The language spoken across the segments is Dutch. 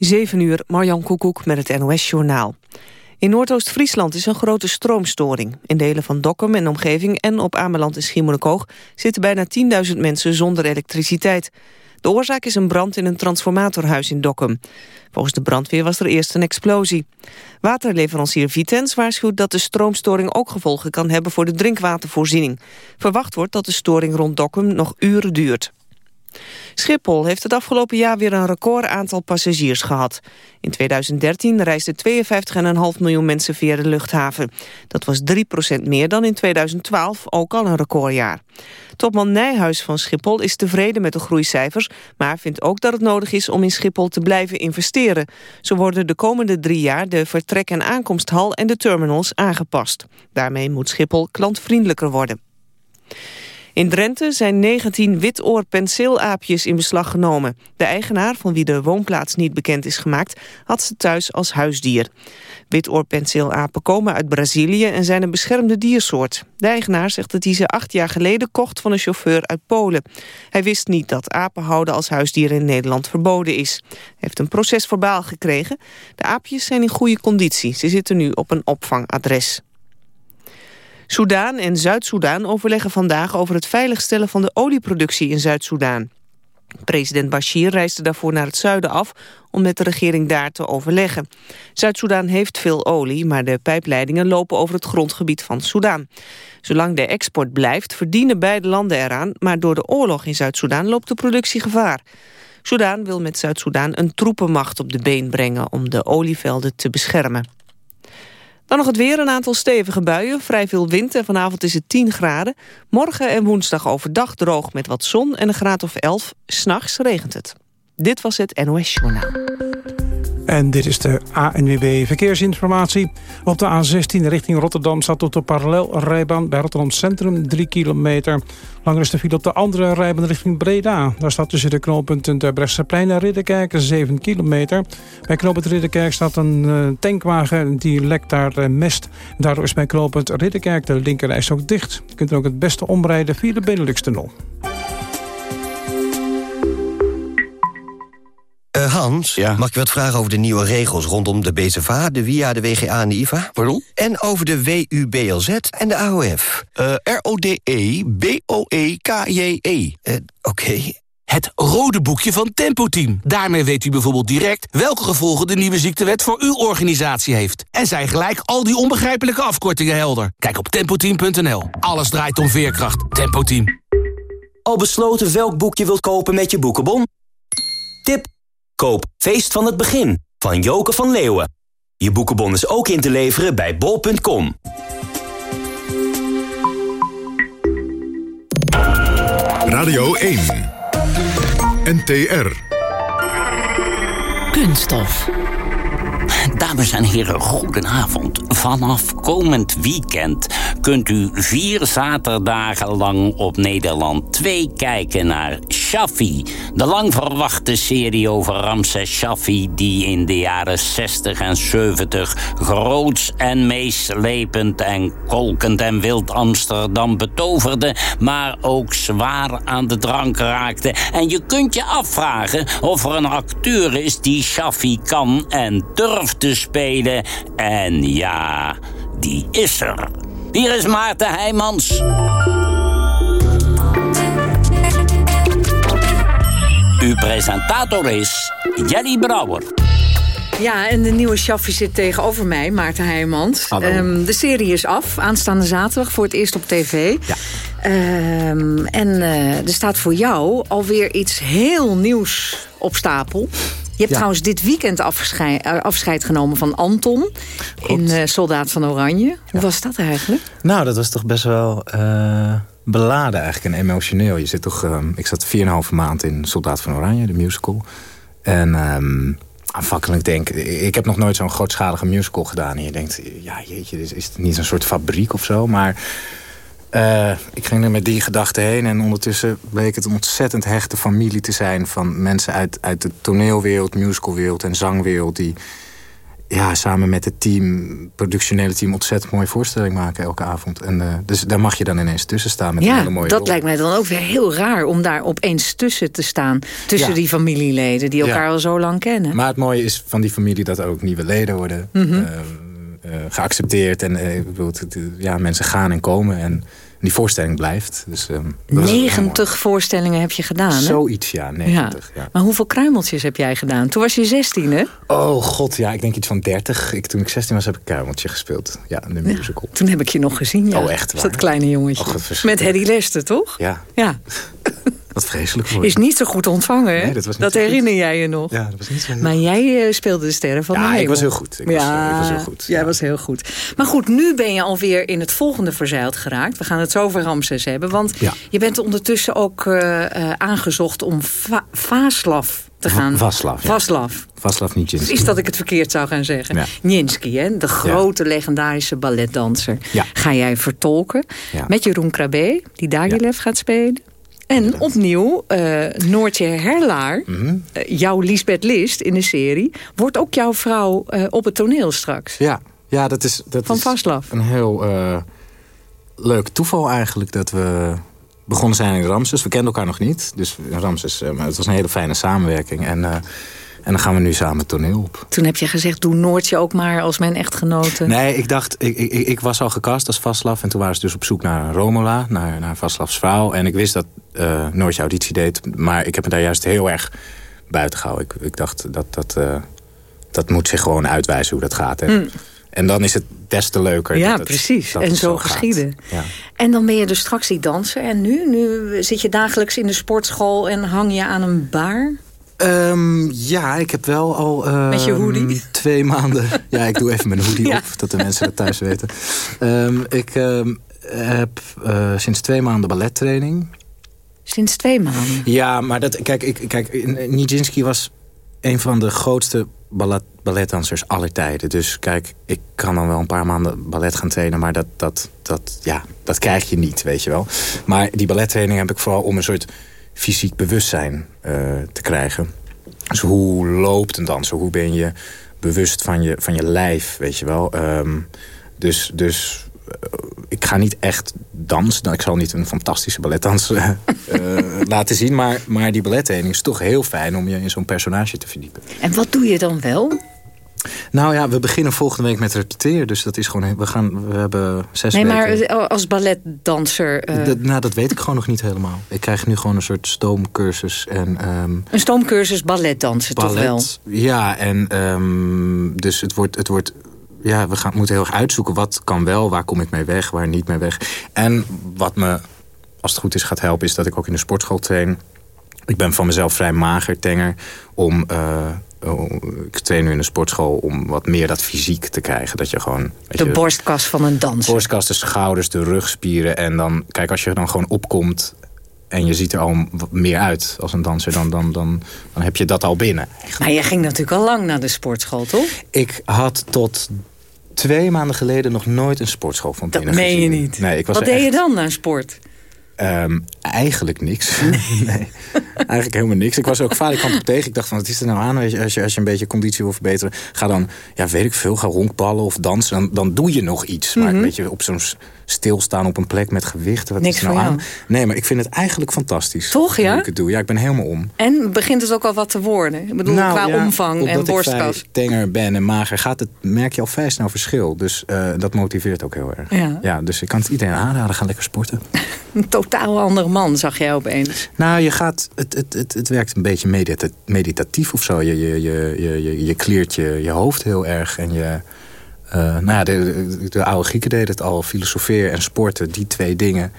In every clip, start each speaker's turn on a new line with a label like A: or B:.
A: 7 uur, Marjan Koekoek met het NOS-journaal. In Noordoost-Friesland is een grote stroomstoring. In delen van Dokkum en omgeving en op Ameland en Schiermonnikoog... zitten bijna 10.000 mensen zonder elektriciteit. De oorzaak is een brand in een transformatorhuis in Dokkum. Volgens de brandweer was er eerst een explosie. Waterleverancier Vitens waarschuwt dat de stroomstoring ook gevolgen kan hebben voor de drinkwatervoorziening. Verwacht wordt dat de storing rond Dokkum nog uren duurt. Schiphol heeft het afgelopen jaar weer een record aantal passagiers gehad. In 2013 reisden 52,5 miljoen mensen via de luchthaven. Dat was 3% meer dan in 2012, ook al een recordjaar. Topman Nijhuis van Schiphol is tevreden met de groeicijfers... maar vindt ook dat het nodig is om in Schiphol te blijven investeren. Zo worden de komende drie jaar de vertrek- en aankomsthal en de terminals aangepast. Daarmee moet Schiphol klantvriendelijker worden. In Drenthe zijn 19 witoorpenseelaapjes in beslag genomen. De eigenaar, van wie de woonplaats niet bekend is gemaakt... had ze thuis als huisdier. Witoorpenseelapen komen uit Brazilië en zijn een beschermde diersoort. De eigenaar zegt dat hij ze acht jaar geleden kocht van een chauffeur uit Polen. Hij wist niet dat apenhouden als huisdier in Nederland verboden is. Hij heeft een proces verbaal gekregen. De aapjes zijn in goede conditie. Ze zitten nu op een opvangadres. Soudaan en Zuid-Soedan overleggen vandaag over het veiligstellen van de olieproductie in Zuid-Soedan. President Bashir reisde daarvoor naar het zuiden af om met de regering daar te overleggen. Zuid-Soedan heeft veel olie, maar de pijpleidingen lopen over het grondgebied van Soedan. Zolang de export blijft, verdienen beide landen eraan, maar door de oorlog in Zuid-Soedan loopt de productie gevaar. Soedan wil met Zuid-Soedan een troepenmacht op de been brengen om de olievelden te beschermen. Dan nog het weer, een aantal stevige buien, vrij veel wind en vanavond is het 10 graden. Morgen en woensdag overdag droog met wat zon en een graad of 11. S'nachts regent het. Dit was het NOS Journaal.
B: En dit is de ANWB Verkeersinformatie. Op de A16 richting Rotterdam staat op de parallelrijbaan bij Rotterdam Centrum 3 kilometer. Langer is de file op de andere rijbaan richting Breda. Daar staat tussen de knooppunten de Brechtseplein en Ridderkerk 7 kilometer. Bij knooppunt Ridderkerk staat een uh, tankwagen die lekt daar uh, mest. Daardoor is bij knooppunt Ridderkerk de linkerreis ook dicht. Je kunt er ook het beste omrijden via de Benelux-tunnel.
C: Uh, Hans,
D: Ja?
C: mag ik wat vragen over de nieuwe regels rondom de BZVA, de WIA, de WGA en de IVA?
D: Pardon?
C: En over de WUBLZ en de AOF.
D: Eh, R-O-D-E-B-O-E-K-J-E.
C: Eh, Oké.
E: Het rode boekje van Tempo Team. Daarmee weet u bijvoorbeeld direct welke gevolgen de nieuwe ziektewet voor uw organisatie heeft. En zijn gelijk al die onbegrijpelijke afkortingen helder. Kijk op tempoteam.nl. Alles draait om veerkracht. Tempo Team.
F: Al besloten welk boek je wilt kopen met je boekenbon? Tip: Koop Feest van het Begin van Joke van Leeuwen. Je boekenbon is ook in te leveren bij bol.com.
G: Radio 1. NTR.
H: Kunststof. Dames en heren, goedenavond. Vanaf komend weekend kunt u vier zaterdagen lang op Nederland 2 kijken naar Shaffi. De lang verwachte serie over Ramses Shaffi... die in de jaren 60 en 70 groots en meeslepend en kolkend en wild Amsterdam betoverde... maar ook zwaar aan de drank raakte. En je kunt je afvragen of er een acteur is die Shaffi kan en durft te spelen. En ja, die is er. Hier is Maarten Heijmans. Uw presentator is Jelly Brouwer.
I: Ja, en de nieuwe Shaffi zit tegenover mij, Maarten Heijmans. Ehm, de serie is af, aanstaande zaterdag voor het eerst op tv.
E: Ja.
I: Ehm, en eh, er staat voor jou alweer iets heel nieuws op stapel. Je hebt trouwens dit weekend afscheid, eh, afscheid genomen van Anton... in eh, Soldaat van Oranje. Hoe was dat eigenlijk?
J: Nou, dat was toch best wel eh, beladen eigenlijk en emotioneel. Je zit toch, ehm, ik zat 4,5 maand in Soldaat van Oranje, de musical. En ehm aanvankelijk denk ik, ik heb nog nooit zo'n grootschalige musical gedaan. En je denkt, ja jeetje, dit is het niet een soort fabriek of zo. Maar eh, ik ging er met die gedachte heen. En ondertussen bleek het een ontzettend hechte familie te zijn... van mensen uit, uit de toneelwereld, musicalwereld en zangwereld... die ja, samen met het team, productionele team, ontzettend mooie voorstelling maken elke avond. En, uh, dus daar mag je dan ineens tussen staan met
I: ja,
J: een hele mooie
I: dat
J: rol.
I: lijkt mij dan ook weer heel raar om daar opeens tussen te staan. Tussen
J: Ja.
I: die familieleden die elkaar
J: Ja.
I: al zo lang kennen.
J: Maar het mooie is van die familie dat er ook nieuwe leden worden
I: Mhm.
J: eh, eh, geaccepteerd. En eh, ik bedoel, ja, mensen gaan en komen en die voorstelling blijft. Dus, ehm, is heel
I: 90 voorstellingen heb je gedaan, hè?
J: Zoiets, ja, 90. Ja.
I: Maar hoeveel kruimeltjes heb jij gedaan? Toen was je 16, hè?
J: Oh god, ja, ik denk iets van 30. Ik, toen ik 16 was heb ik Kuimeltje gespeeld. Ja, de musical.
I: Toen heb ik je nog gezien, ja.
J: Oh, echt waar?
I: Dat kleine jongetje.
J: Wat
I: Met. Hedy Lester, toch?
J: Ja,
I: Ja.
J: wat vreselijk voor
I: Is niet zo goed ontvangen, hè?
J: Nee, dat was niet
I: herinner jij je nog.
J: Ja, dat was niet zo heel
I: Maar jij eh, speelde de sterren van
J: Ja,
I: de
J: ik was heel goed. Ik was,
I: ja,
J: eh, ik was heel goed.
I: Jij was heel goed. Maar goed, nu ben je alweer in het volgende verzeild geraakt. We gaan het zo over Ramses hebben. Want
J: Ja.
I: je bent ondertussen ook eh, eh, aangezocht om Va Vaslav te gaan.
J: Vaslav, ja.
I: Vaslav.
J: Vaslav Nijinsky.
I: Is dat ik het verkeerd zou gaan zeggen.
J: Ja.
I: Nijinsky, hè? de grote legendarische balletdanser.
J: Ja.
I: Ga jij vertolken.
J: Ja.
I: Met Jeroen Krabbe, die Dagilev gaat spelen. En opnieuw, eh, Noortje Herlaar,
J: Mhm.
I: eh, jouw Lisbeth List in de serie... wordt ook jouw vrouw eh, op het toneel straks.
J: Ja, ja dat is, dat
I: Van
J: is een heel leuk toeval eigenlijk dat we begonnen zijn in Ramses. We kenden elkaar nog niet, dus Ramses, maar het was een hele fijne samenwerking. En, en dan gaan we nu samen toneel op.
I: Toen heb je gezegd, doe Noortje ook maar als mijn echtgenote.
J: Nee, ik dacht, ik, ik, ik was al gecast als Vaslav. En toen waren ze dus op zoek naar een Romola, naar, naar Vaslavs vrouw. En ik wist dat eh Noortje auditie deed. Maar ik heb me daar juist heel erg buiten gehouden. Ik, ik dacht, dat, dat, eh, dat moet zich gewoon uitwijzen hoe dat gaat. En, en dan is het des te leuker.
I: Hmm. Ja,
J: dat het-
I: precies.
J: dat
I: En zo geschieden.
J: Ja.
I: En dan ben je dus straks die danser. En nu? Nu zit je dagelijks in de sportschool en hang je aan een bar?
J: Ehm, ja, ik heb wel al... ehm,
I: Met je hoodie?
J: Twee maanden. Ja, ik doe even mijn hoodie
I: Ja.
J: op, dat de mensen dat thuis weten. Ehm, ik ehm, heb eh, sinds twee maanden ballettraining.
I: Sinds twee maanden.
J: Ja, maar dat, kijk, ik, kijk Nijinsky was een van de grootste ballet, balletdansers aller tijden. Dus kijk, ik kan dan wel een paar maanden ballet gaan trainen... maar dat, dat, dat, ja, dat krijg je niet, weet je wel. Maar die ballettraining heb ik vooral om een soort fysiek bewustzijn eh, te krijgen. Dus hoe loopt een danser? Hoe ben je bewust van je, van je lijf, weet je wel? Ehm, dus... dus eh, ik ga niet echt dansen. Nou, ik zal niet een fantastische balletdans eh, laten zien. Maar, maar die ballettraining is toch heel fijn om je in zo'n personage te verdiepen.
I: En wat doe je dan wel?
J: Nou ja, we beginnen volgende week met repeteren. Dus dat is gewoon... We, gaan, we hebben zes
I: Nee, maar
J: weken...
I: eh, als balletdanser... eh,
J: Dat, nou, dat weet ik gewoon nog niet helemaal. Ik krijg nu gewoon een soort stoomcursus en... ehm,
I: een stoomcursus balletdansen toch wel?
J: ballet. Ja, en ehm, dus het wordt, het wordt ja, we gaan, moeten heel erg uitzoeken wat kan wel, waar kom ik mee weg, waar niet mee weg. En wat me, als het goed is, gaat helpen, is dat ik ook in de sportschool train. Ik ben van mezelf vrij mager, tenger, om... eh, ik train nu in de sportschool om wat meer dat fysiek te krijgen. Dat je gewoon...
I: De
J: je,
I: borstkas van een danser.
J: Borstkas, de schouders, de rugspieren. En dan, kijk, als je dan gewoon opkomt en je ziet er al meer uit als een danser... dan, dan, dan, dan heb je dat al binnen.
I: Maar je ging natuurlijk al lang naar de sportschool, toch?
J: Ik had tot twee maanden geleden nog nooit een sportschool van
I: Dat
J: binnen
I: meen je
J: gezien.
I: niet.
J: Nee, ik was
I: Wat deed je dan naar sport?
J: Ehm, eigenlijk niks. Nee. eigenlijk helemaal niks. Ik was ook valikant op tegen. Ik dacht van, wat is er nou aan? Weet je, als, je, als je een beetje conditie wil verbeteren... ga dan, ja, weet ik veel, ga ronkballen of dansen. Dan, dan doe je nog iets. Maar een beetje op zo'n stilstaan op een plek met gewichten. Wat.
I: Niks
J: is nou aan?
I: jou.
J: Nee, maar ik vind het eigenlijk fantastisch.
I: Toch, ja?
J: Ik het doe. Ja, ik ben helemaal om.
I: En begint het ook al wat te worden? Ik bedoel,
J: Nou,
I: qua
J: ja,
I: omvang en borstkas.
J: ik tenger ben en mager, gaat het, merk je al vrij snel verschil. Dus eh, dat motiveert ook heel erg.
I: Ja.
J: dus ik kan het iedereen aanraden, ga lekker sporten.
I: Een totaal andere man, zag jij opeens.
J: Nou, je gaat, het, het, het, het werkt een beetje medita- meditatief of zo. Je, je, je, je, je, je kleert je, je hoofd heel erg. En je, eh, nou ja, de, de, de oude Grieken deden het al. Filosofeer en sporten, die twee dingen.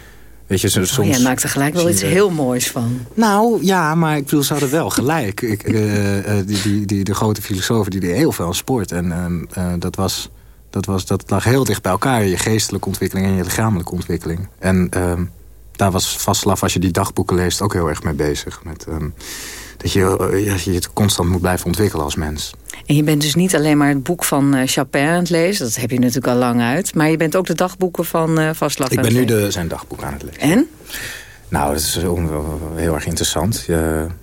J: Weet je, soms...
I: Oh, jij maakt er gelijk wel iets heel moois van.
J: Nou, ja, maar ik bedoel, ze hadden wel gelijk. Ik, eh, eh, die, die, die, de grote filosofen die deden heel veel aan sport. En ehm, eh, dat, was, dat, was, dat lag heel dicht bij elkaar. Je geestelijke ontwikkeling en je lichamelijke ontwikkeling. En ehm, daar was Vaslav, als je die dagboeken leest, ook heel erg mee bezig. Met, ehm, dat je, je het constant moet blijven ontwikkelen als mens.
I: En je bent dus niet alleen maar het boek van eh, Chapin aan het lezen. Dat heb je natuurlijk al lang uit. Maar je bent ook de dagboeken van eh Vaslav
J: Ik ben nu de, zijn dagboek aan het lezen.
I: En?
J: Nou, dat is heel, heel erg interessant.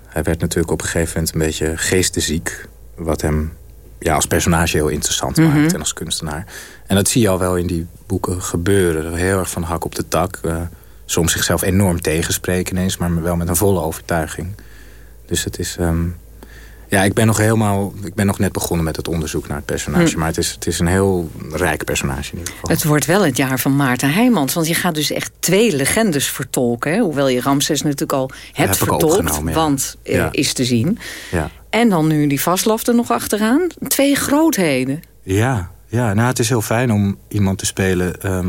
J: Hij werd natuurlijk op een gegeven moment een beetje geestesziek. Wat hem ja, als personage heel interessant
I: Mhm.
J: maakt en als kunstenaar. En dat zie je al wel in die boeken gebeuren. Heel erg van hak op de tak. eh, soms zichzelf enorm tegenspreken ineens, maar wel met een volle overtuiging. Dus het is... ehm, ja, ik ben nog helemaal... Ik ben nog net begonnen met het onderzoek naar het personage.
I: Hm.
J: Maar het is, het is een heel rijk personage in ieder geval.
I: Het wordt wel het jaar van Maarten Heijmans. Want je gaat dus echt twee legendes vertolken. Hè? Hoewel je Ramses natuurlijk al hebt vertolkt.
J: ja.
I: Want eh,
J: Ja.
I: is te zien.
J: Ja.
I: En dan nu die Vaslav er nog achteraan. Twee grootheden.
J: Ja, ja nou, het is heel fijn om iemand te spelen. ehm,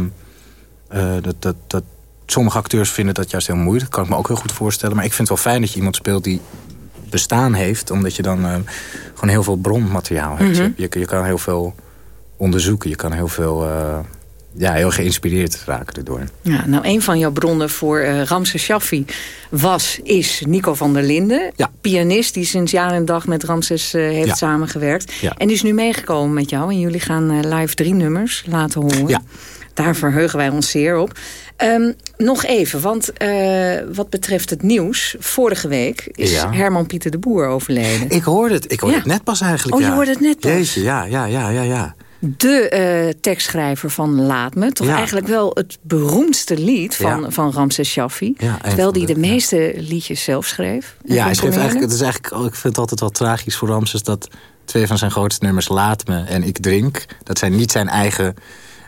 J: eh, dat, dat, dat, sommige acteurs vinden dat juist heel moeilijk. Dat kan ik me ook heel goed voorstellen. Maar ik vind het wel fijn dat je iemand speelt die bestaan heeft. Omdat je dan ehm, gewoon heel veel bronmateriaal hebt.
I: Mhm.
J: je, je, je kan heel veel onderzoeken. Je kan heel veel... eh, ja, heel geïnspireerd raken erdoor.
I: Ja, nou, een van jouw bronnen voor eh Ramses Shaffi was, is Nico van der Linden.
J: Ja.
I: Pianist die sinds jaar en dag met Ramses eh, heeft
J: Ja.
I: samengewerkt.
J: Ja.
I: En die is nu meegekomen met jou. En jullie gaan eh, live drie nummers laten horen. Daar verheugen wij ons zeer op. Ehm, nog even, want eh, wat betreft het nieuws... vorige week is
J: Ja.
I: Herman Pieter de Boer overleden.
J: Ik hoorde het, ik hoorde
I: Ja.
J: het net pas eigenlijk.
I: Oh, je
J: ja.
I: hoorde het net pas.
J: Jeetje, ja, ja, ja, ja, ja.
I: De eh, tekstschrijver van Laat Me. Toch eigenlijk wel het beroemdste lied van, van Ramses Shaffi. Terwijl hij de, meeste liedjes zelf schreef.
J: Ja, hij schreef eigenlijk, het is eigenlijk, oh, ik vind het altijd wel tragisch voor Ramses... dat twee van zijn grootste nummers, Laat Me en Ik Drink... dat zijn niet zijn eigen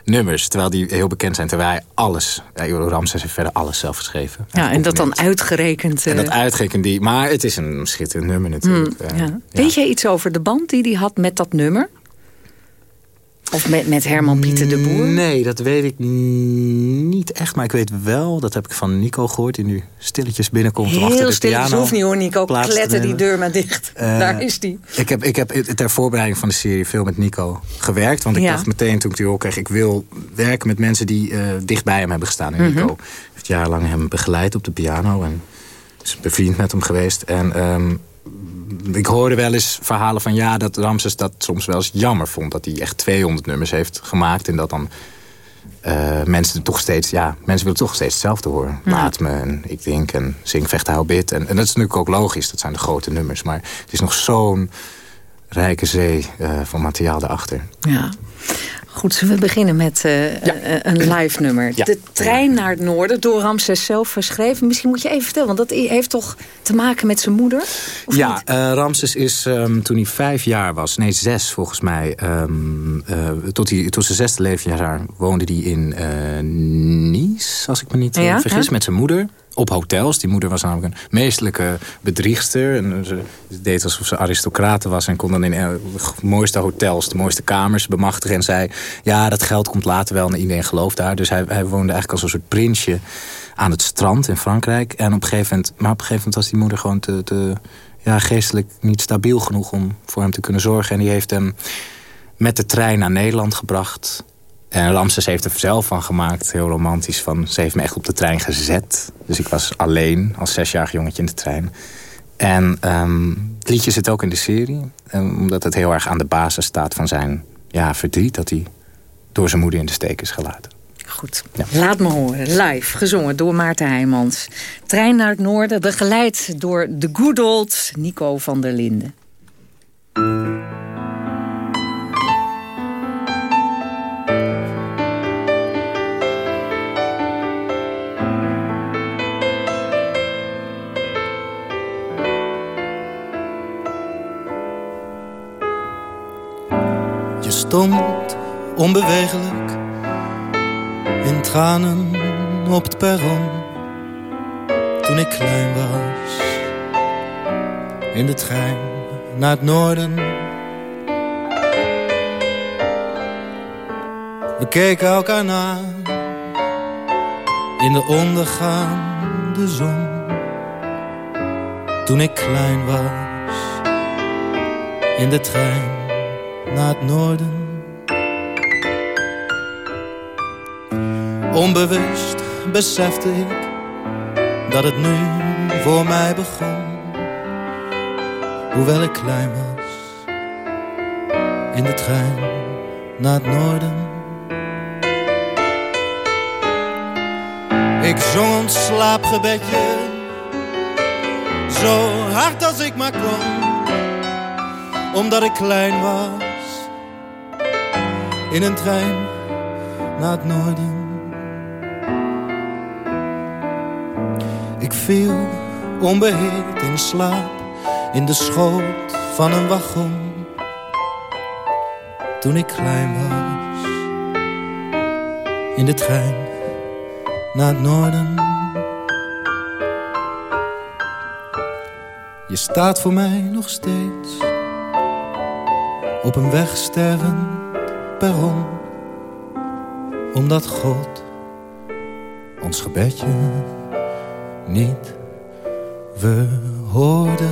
J: nummers, terwijl die heel bekend zijn. Terwijl hij alles, ja, Ramses heeft verder alles zelf geschreven.
I: Ja, en dat dan uitgerekend.
J: En dat
I: eh,
J: uitgekend die, maar het is een schitterend nummer natuurlijk.
I: hmm,
J: Eh,
I: ja. Weet jij iets over de band die hij had met dat nummer? Of met, met Herman Pieter de Boer?
J: Nee, dat weet ik niet echt. Maar ik weet wel, dat heb ik van Nico gehoord... die nu stilletjes binnenkomt om achter
I: Heel
J: de
I: stil,
J: piano...
I: hoeft niet hoor Nico. Kletter die deur maar dicht.
J: Eh,
I: Daar is die.
J: Ik heb, ik heb ter voorbereiding van de serie veel met Nico gewerkt. Want ik
I: Ja.
J: dacht meteen toen ik die hoor kreeg... ik wil werken met mensen die eh, dicht bij hem hebben gestaan. En
I: Mhm.
J: Nico heeft jarenlang hem begeleid op de piano. En is bevriend met hem geweest. En ehm, ik hoorde wel eens verhalen van... ja, dat Ramses dat soms wel eens jammer vond. Dat hij echt 200 nummers heeft gemaakt. En dat dan eh, mensen toch steeds... ja, mensen willen toch steeds hetzelfde horen.
I: Ja.
J: Laat me en ik denk en zing, vecht, hou, bid. En, en dat is natuurlijk ook logisch. Dat zijn de grote nummers. Maar het is nog zo'n rijke zee eh, van materiaal daarachter.
I: Ja. Goed, zullen we beginnen met eh, eh, een live nummer.
J: Ja.
I: De trein naar het noorden, door Ramses zelf geschreven. Misschien moet je even vertellen, want dat heeft toch te maken met zijn moeder?
J: Ja, eh, Ramses is ehm, toen hij vijf jaar was, nee zes volgens mij, eh, tot, hij, tot zijn zesde levensjaar woonde hij in Nice, als ik me niet
I: Ja,
J: vergis, met zijn moeder. Op hotels. Die moeder was namelijk een meestelijke bedriegster. En ze deed alsof ze aristocraten was. En kon dan in eh, de mooiste hotels, de mooiste kamers bemachtigen. En zei, ja, dat geld komt later wel. En iedereen gelooft daar. Dus hij, hij woonde eigenlijk als een soort prinsje aan het strand in Frankrijk. En op een gegeven moment, maar op een gegeven moment was die moeder gewoon te, te ja, geestelijk niet stabiel genoeg om voor hem te kunnen zorgen. En die heeft hem met de trein naar Nederland gebracht. En Ramses heeft er zelf van gemaakt, heel romantisch. Van, ze heeft me echt op de trein gezet. Dus ik was alleen als zesjarig jongetje in de trein. En ehm, het liedje zit ook in de serie. eh, omdat het heel erg aan de basis staat van zijn ja, verdriet... dat hij door zijn moeder in de steek is gelaten.
I: Goed,
J: Ja.
I: laat me horen. Live, gezongen door Maarten Heijmans. Trein naar het noorden, begeleid door de good old Nico van der Linden.
D: Stond onbewegelijk in tranen op het perron toen ik klein was. In de trein naar het noorden. We keken elkaar na in de ondergaande zon. Toen ik klein was in de trein naar het noorden. Onbewust besefte ik dat het nu voor mij begon. Hoewel ik klein was, in de trein naar het noorden. Ik zong ons slaapgebedje, zo hard als ik maar kon. Omdat ik klein was, in een trein naar het noorden. Ik viel onbeheerd in slaap in de schoot van een wagon. Toen ik klein was, in de trein naar het noorden. Je staat voor mij nog steeds op een wegstervend perron. Omdat God ons gebedje niet verhoorde.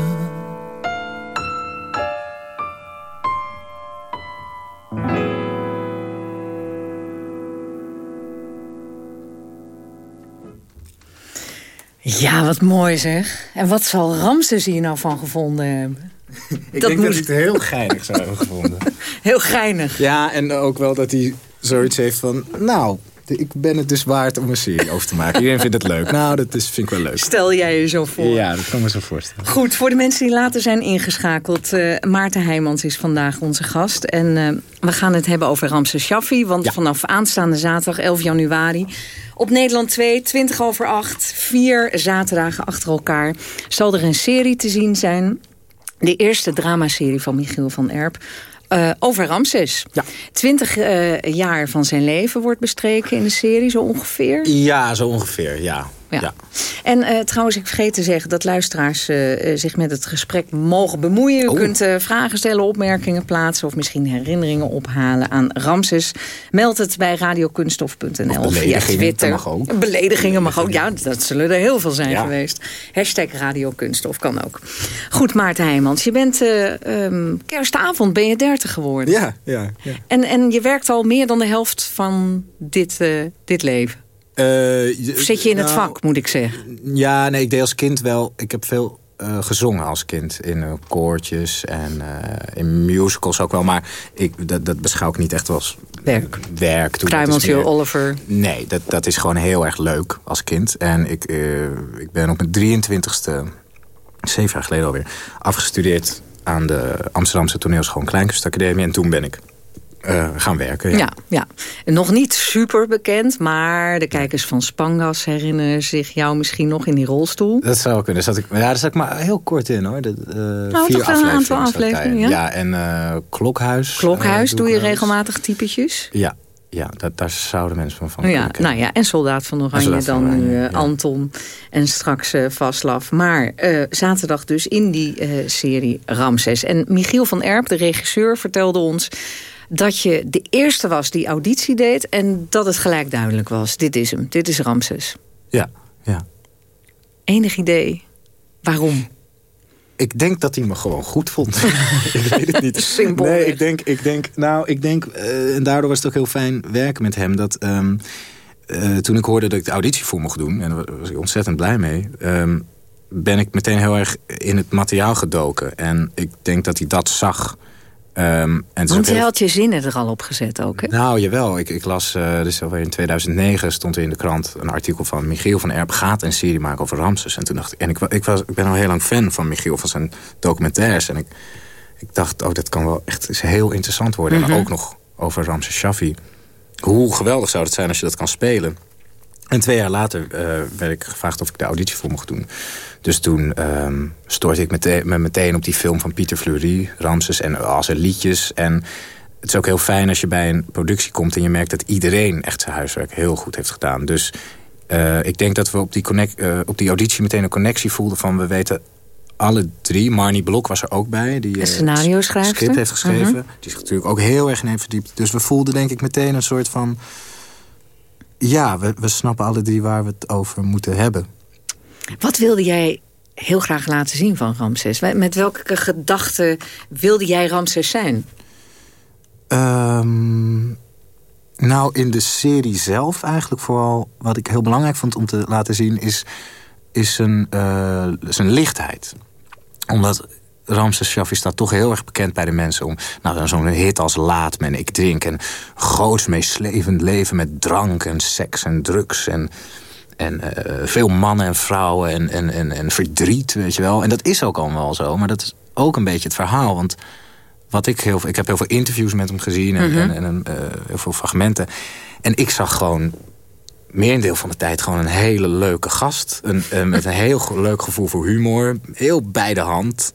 I: Ja, wat mooi zeg. En wat zal Ramses hier nou van gevonden hebben?
J: ik denk dat hij het heel geinig zou hebben gevonden.
I: Heel geinig.
J: Ja, en ook wel dat hij zoiets heeft van... Nou, ik ben het dus waard om een serie over te maken. Iedereen vindt het leuk. Nou, dat is, vind ik wel leuk.
I: Stel jij je zo voor.
J: Ja, dat kan me zo voorstellen.
I: Goed, voor de mensen die later zijn ingeschakeld. Uh, Maarten Heijmans is vandaag onze gast. En uh, we gaan het hebben over Ramses Shaffi. Want ja. vanaf aanstaande zaterdag 11 januari... Op Nederland 2, 20 over 8, vier zaterdagen achter elkaar... zal er een serie te zien zijn. De eerste dramaserie van Michiel van Erp. Uh, over Ramses.
J: Ja.
I: Twintig uh, jaar van zijn leven wordt bestreken in de serie, zo ongeveer?
J: Ja, zo ongeveer, ja.
I: Ja.
J: ja.
I: En uh, trouwens, ik vergeet te zeggen dat luisteraars uh, zich met het gesprek mogen bemoeien. U
J: oh.
I: kunt uh, vragen stellen, opmerkingen plaatsen of misschien herinneringen ophalen aan Ramses. Meld het bij radiokunstof.nl of via Twitter.
J: Mag ook.
I: Beledigingen mag ook. Ja, dat zullen er heel veel zijn ja. geweest. Hashtag radiokunstof kan ook. Goed, Maarten Heijmans, je bent um, kerstavond ben je 30 geworden.
J: Ja, ja. ja.
I: En, en je werkt al meer dan de helft van dit, dit leven.
J: Uh,
I: zit je in nou, het vak, moet ik zeggen?
J: Ja, nee, ik deed als kind wel... Ik heb veel uh, gezongen als kind. In uh, koortjes en uh, in musicals ook wel. Maar ik, dat, dat beschouw ik niet echt als
I: werk.
J: werk
I: Kruimeltje, Oliver.
J: Nee, dat, dat is gewoon heel erg leuk als kind. En ik, ik ben op mijn 23ste, zeven jaar geleden alweer... afgestudeerd aan de Amsterdamse toneelschool Kleinkunstacademie. En toen ben ik uh, gaan werken. Ja.
I: ja, ja. Nog niet super bekend, maar de kijkers van Spangas herinneren zich jou misschien nog in die rolstoel.
J: Dat zou kunnen. Zat ik, ja, daar zat ik maar heel kort in hoor. De, uh,
I: nou,
J: vier
I: toch wel een aantal afleveringen. Ja,
J: ja en uh, Klokhuis.
I: Klokhuis, doe je regelmatig typetjes?
J: Ja, ja, dat, daar zouden mensen van van
I: ja, Nou ja, en Soldaat van Oranje dan nu ja. Anton en straks uh, Vaslav. Maar uh, zaterdag dus in die serie Ramses. En Michiel van Erp, de regisseur, vertelde ons dat je de eerste was die auditie deed... en dat het gelijk duidelijk was. Dit is hem, dit is Ramses.
J: Ja, ja.
I: Enig idee waarom?
J: Ik denk dat hij me gewoon goed vond. ik weet het niet.
I: Simpel.
J: Nee, ik denk, ik denk, nou, ik denk, uh, en daardoor was het ook heel fijn werken met hem. Dat um, uh, toen ik hoorde dat ik de auditie voor mocht doen, en daar was ik ontzettend blij mee, um, ben ik meteen heel erg in het materiaal gedoken. En ik denk dat hij dat zag. Um, en
I: Want hij had je zinnen er al op gezet ook, hè?
J: Nou, jawel. Ik, ik las, uh, dus alweer in 2009 stond er in de krant een artikel van... Michiel van Erp gaat een serie maken over Ramses. En toen dacht ik, en ik, ik, was, ik ben al heel lang fan van Michiel, van zijn documentaires. En ik, ik dacht, oh, dat kan wel echt is heel interessant worden. Mm -hmm. En ook nog over Ramses Shaffi. Hoe geweldig zou het zijn als je dat kan spelen. En twee jaar later uh, werd ik gevraagd of ik de auditie voor mocht doen. Dus toen um, stortte ik meteen, me meteen op die film van Pieter Fleury, Ramses en als er liedjes. En het is ook heel fijn als je bij een productie komt en je merkt dat iedereen echt zijn huiswerk heel goed heeft gedaan. Dus uh, ik denk dat we op die, connect, uh, op die auditie meteen een connectie voelden van we weten alle drie. Marnie Blok was er ook bij. Die
I: een scenario schrijft.
J: script heeft geschreven. Uh -huh. Die zich natuurlijk ook heel erg in heeft verdiept. Dus we voelden denk ik meteen een soort van... Ja, we, we snappen alle drie waar we het over moeten hebben.
I: Wat wilde jij heel graag laten zien van Ramses? Met welke gedachten wilde jij Ramses zijn?
J: Um, nou, in de serie zelf eigenlijk vooral... wat ik heel belangrijk vond om te laten zien... is, is zijn, zijn lichtheid. Omdat Ramses Shaffi staat toch heel erg bekend bij de mensen om... Nou, zo'n hit als Laat men, ik drink... en groots meeslevend leven met drank en seks en drugs... en, en uh, veel mannen en vrouwen en, en, en, en verdriet, weet je wel. En dat is ook allemaal zo, maar dat is ook een beetje het verhaal. Want wat ik heel. Ik heb heel veel interviews met hem gezien en,
I: Mhm.
J: en, en eh, heel veel fragmenten. En ik zag gewoon merendeel van de tijd gewoon een hele leuke gast. Een, eh, met een heel leuk gevoel voor humor. Heel bij de hand.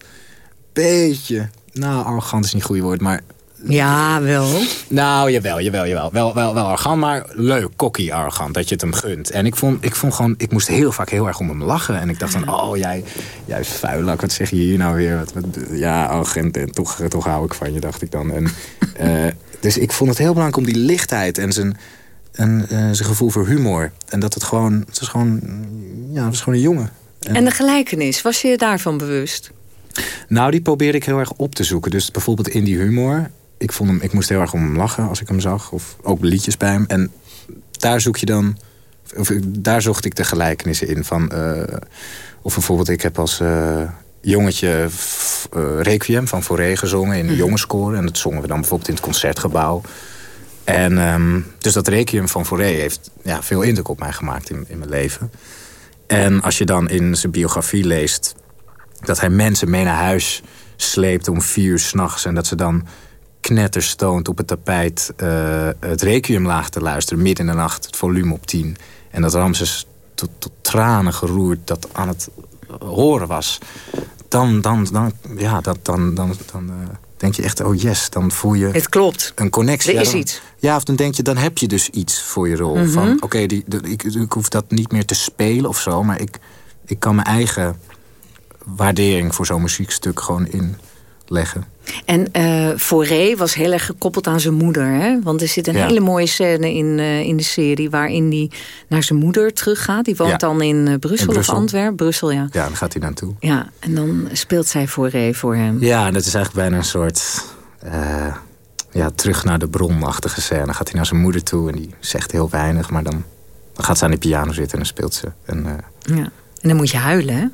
J: Beetje, nou arrogant is niet het goede woord, maar...
I: Ja, wel.
J: Nou, jawel, jawel, jawel. Wel, wel, wel arrogant, maar leuk, kokkie arrogant, dat je het hem gunt. En ik vond, ik vond gewoon, ik moest heel vaak heel erg om hem lachen. En ik dacht dan, oh, jij, jij vuilak, wat zeg je hier nou weer? Wat, wat, ja, och, en, en toch, toch hou ik van je, dacht ik dan. En, eh, dus ik vond het heel belangrijk om die lichtheid en zijn, en, eh, zijn gevoel voor humor. En dat het gewoon, het is gewoon, ja, het is gewoon een jongen.
I: En de gelijkenis, was je je daarvan bewust?
J: Nou, die probeerde ik heel erg op te zoeken. Dus bijvoorbeeld in die humor. Ik, vond hem, ik moest heel erg om hem lachen als ik hem zag. Of ook liedjes bij hem. En daar zoek je dan... Of, daar zocht ik de gelijkenissen in. Van, eh, of bijvoorbeeld, ik heb als eh, jongetje f- eh, Requiem van Fauré gezongen in de jongenskoor. En dat zongen we dan bijvoorbeeld in het concertgebouw. En ehm, dus dat Requiem van Fauré heeft ja, veel indruk op mij gemaakt in, in mijn leven. En als je dan in zijn biografie leest dat hij mensen mee naar huis sleept om vier uur s'nachts... en dat ze dan knetterstoond op het tapijt eh, het requiem laag te luisteren... midden in de nacht, het volume op tien. En dat Ramses tot, tot tranen geroerd dat aan het horen was. Dan, dan, dan, ja, dat, dan, dan, dan eh, denk je echt, oh yes, dan voel je...
I: Het klopt.
J: Een connectie.
I: Er
J: Ja,
I: is
J: dan-
I: iets.
J: Ja, of dan denk je, dan heb je dus iets voor je rol.
I: Mhm.
J: Van, oké, die ik, ik hoef dat niet meer te spelen of zo... maar ik, ik kan mijn eigen waardering voor zo'n muziekstuk gewoon inleggen.
I: En Fauré was heel erg gekoppeld aan zijn moeder. Hè? Want er zit een
J: Ja.
I: hele mooie scène in, eh, in de serie... waarin hij naar zijn moeder teruggaat. Die woont
J: Ja.
I: dan in eh, Brussel,
J: In Brussel.
I: of Antwerpen. Brussel, ja.
J: Ja, dan gaat hij naartoe.
I: Ja, en dan speelt zij Fauré voor hem.
J: Ja, dat is eigenlijk bijna een soort... ja, terug naar de bronachtige scène. Dan gaat hij naar zijn moeder toe en die zegt heel weinig... maar dan, dan gaat ze aan de piano zitten en dan speelt ze. En,
I: Ja. En dan moet je huilen, hè?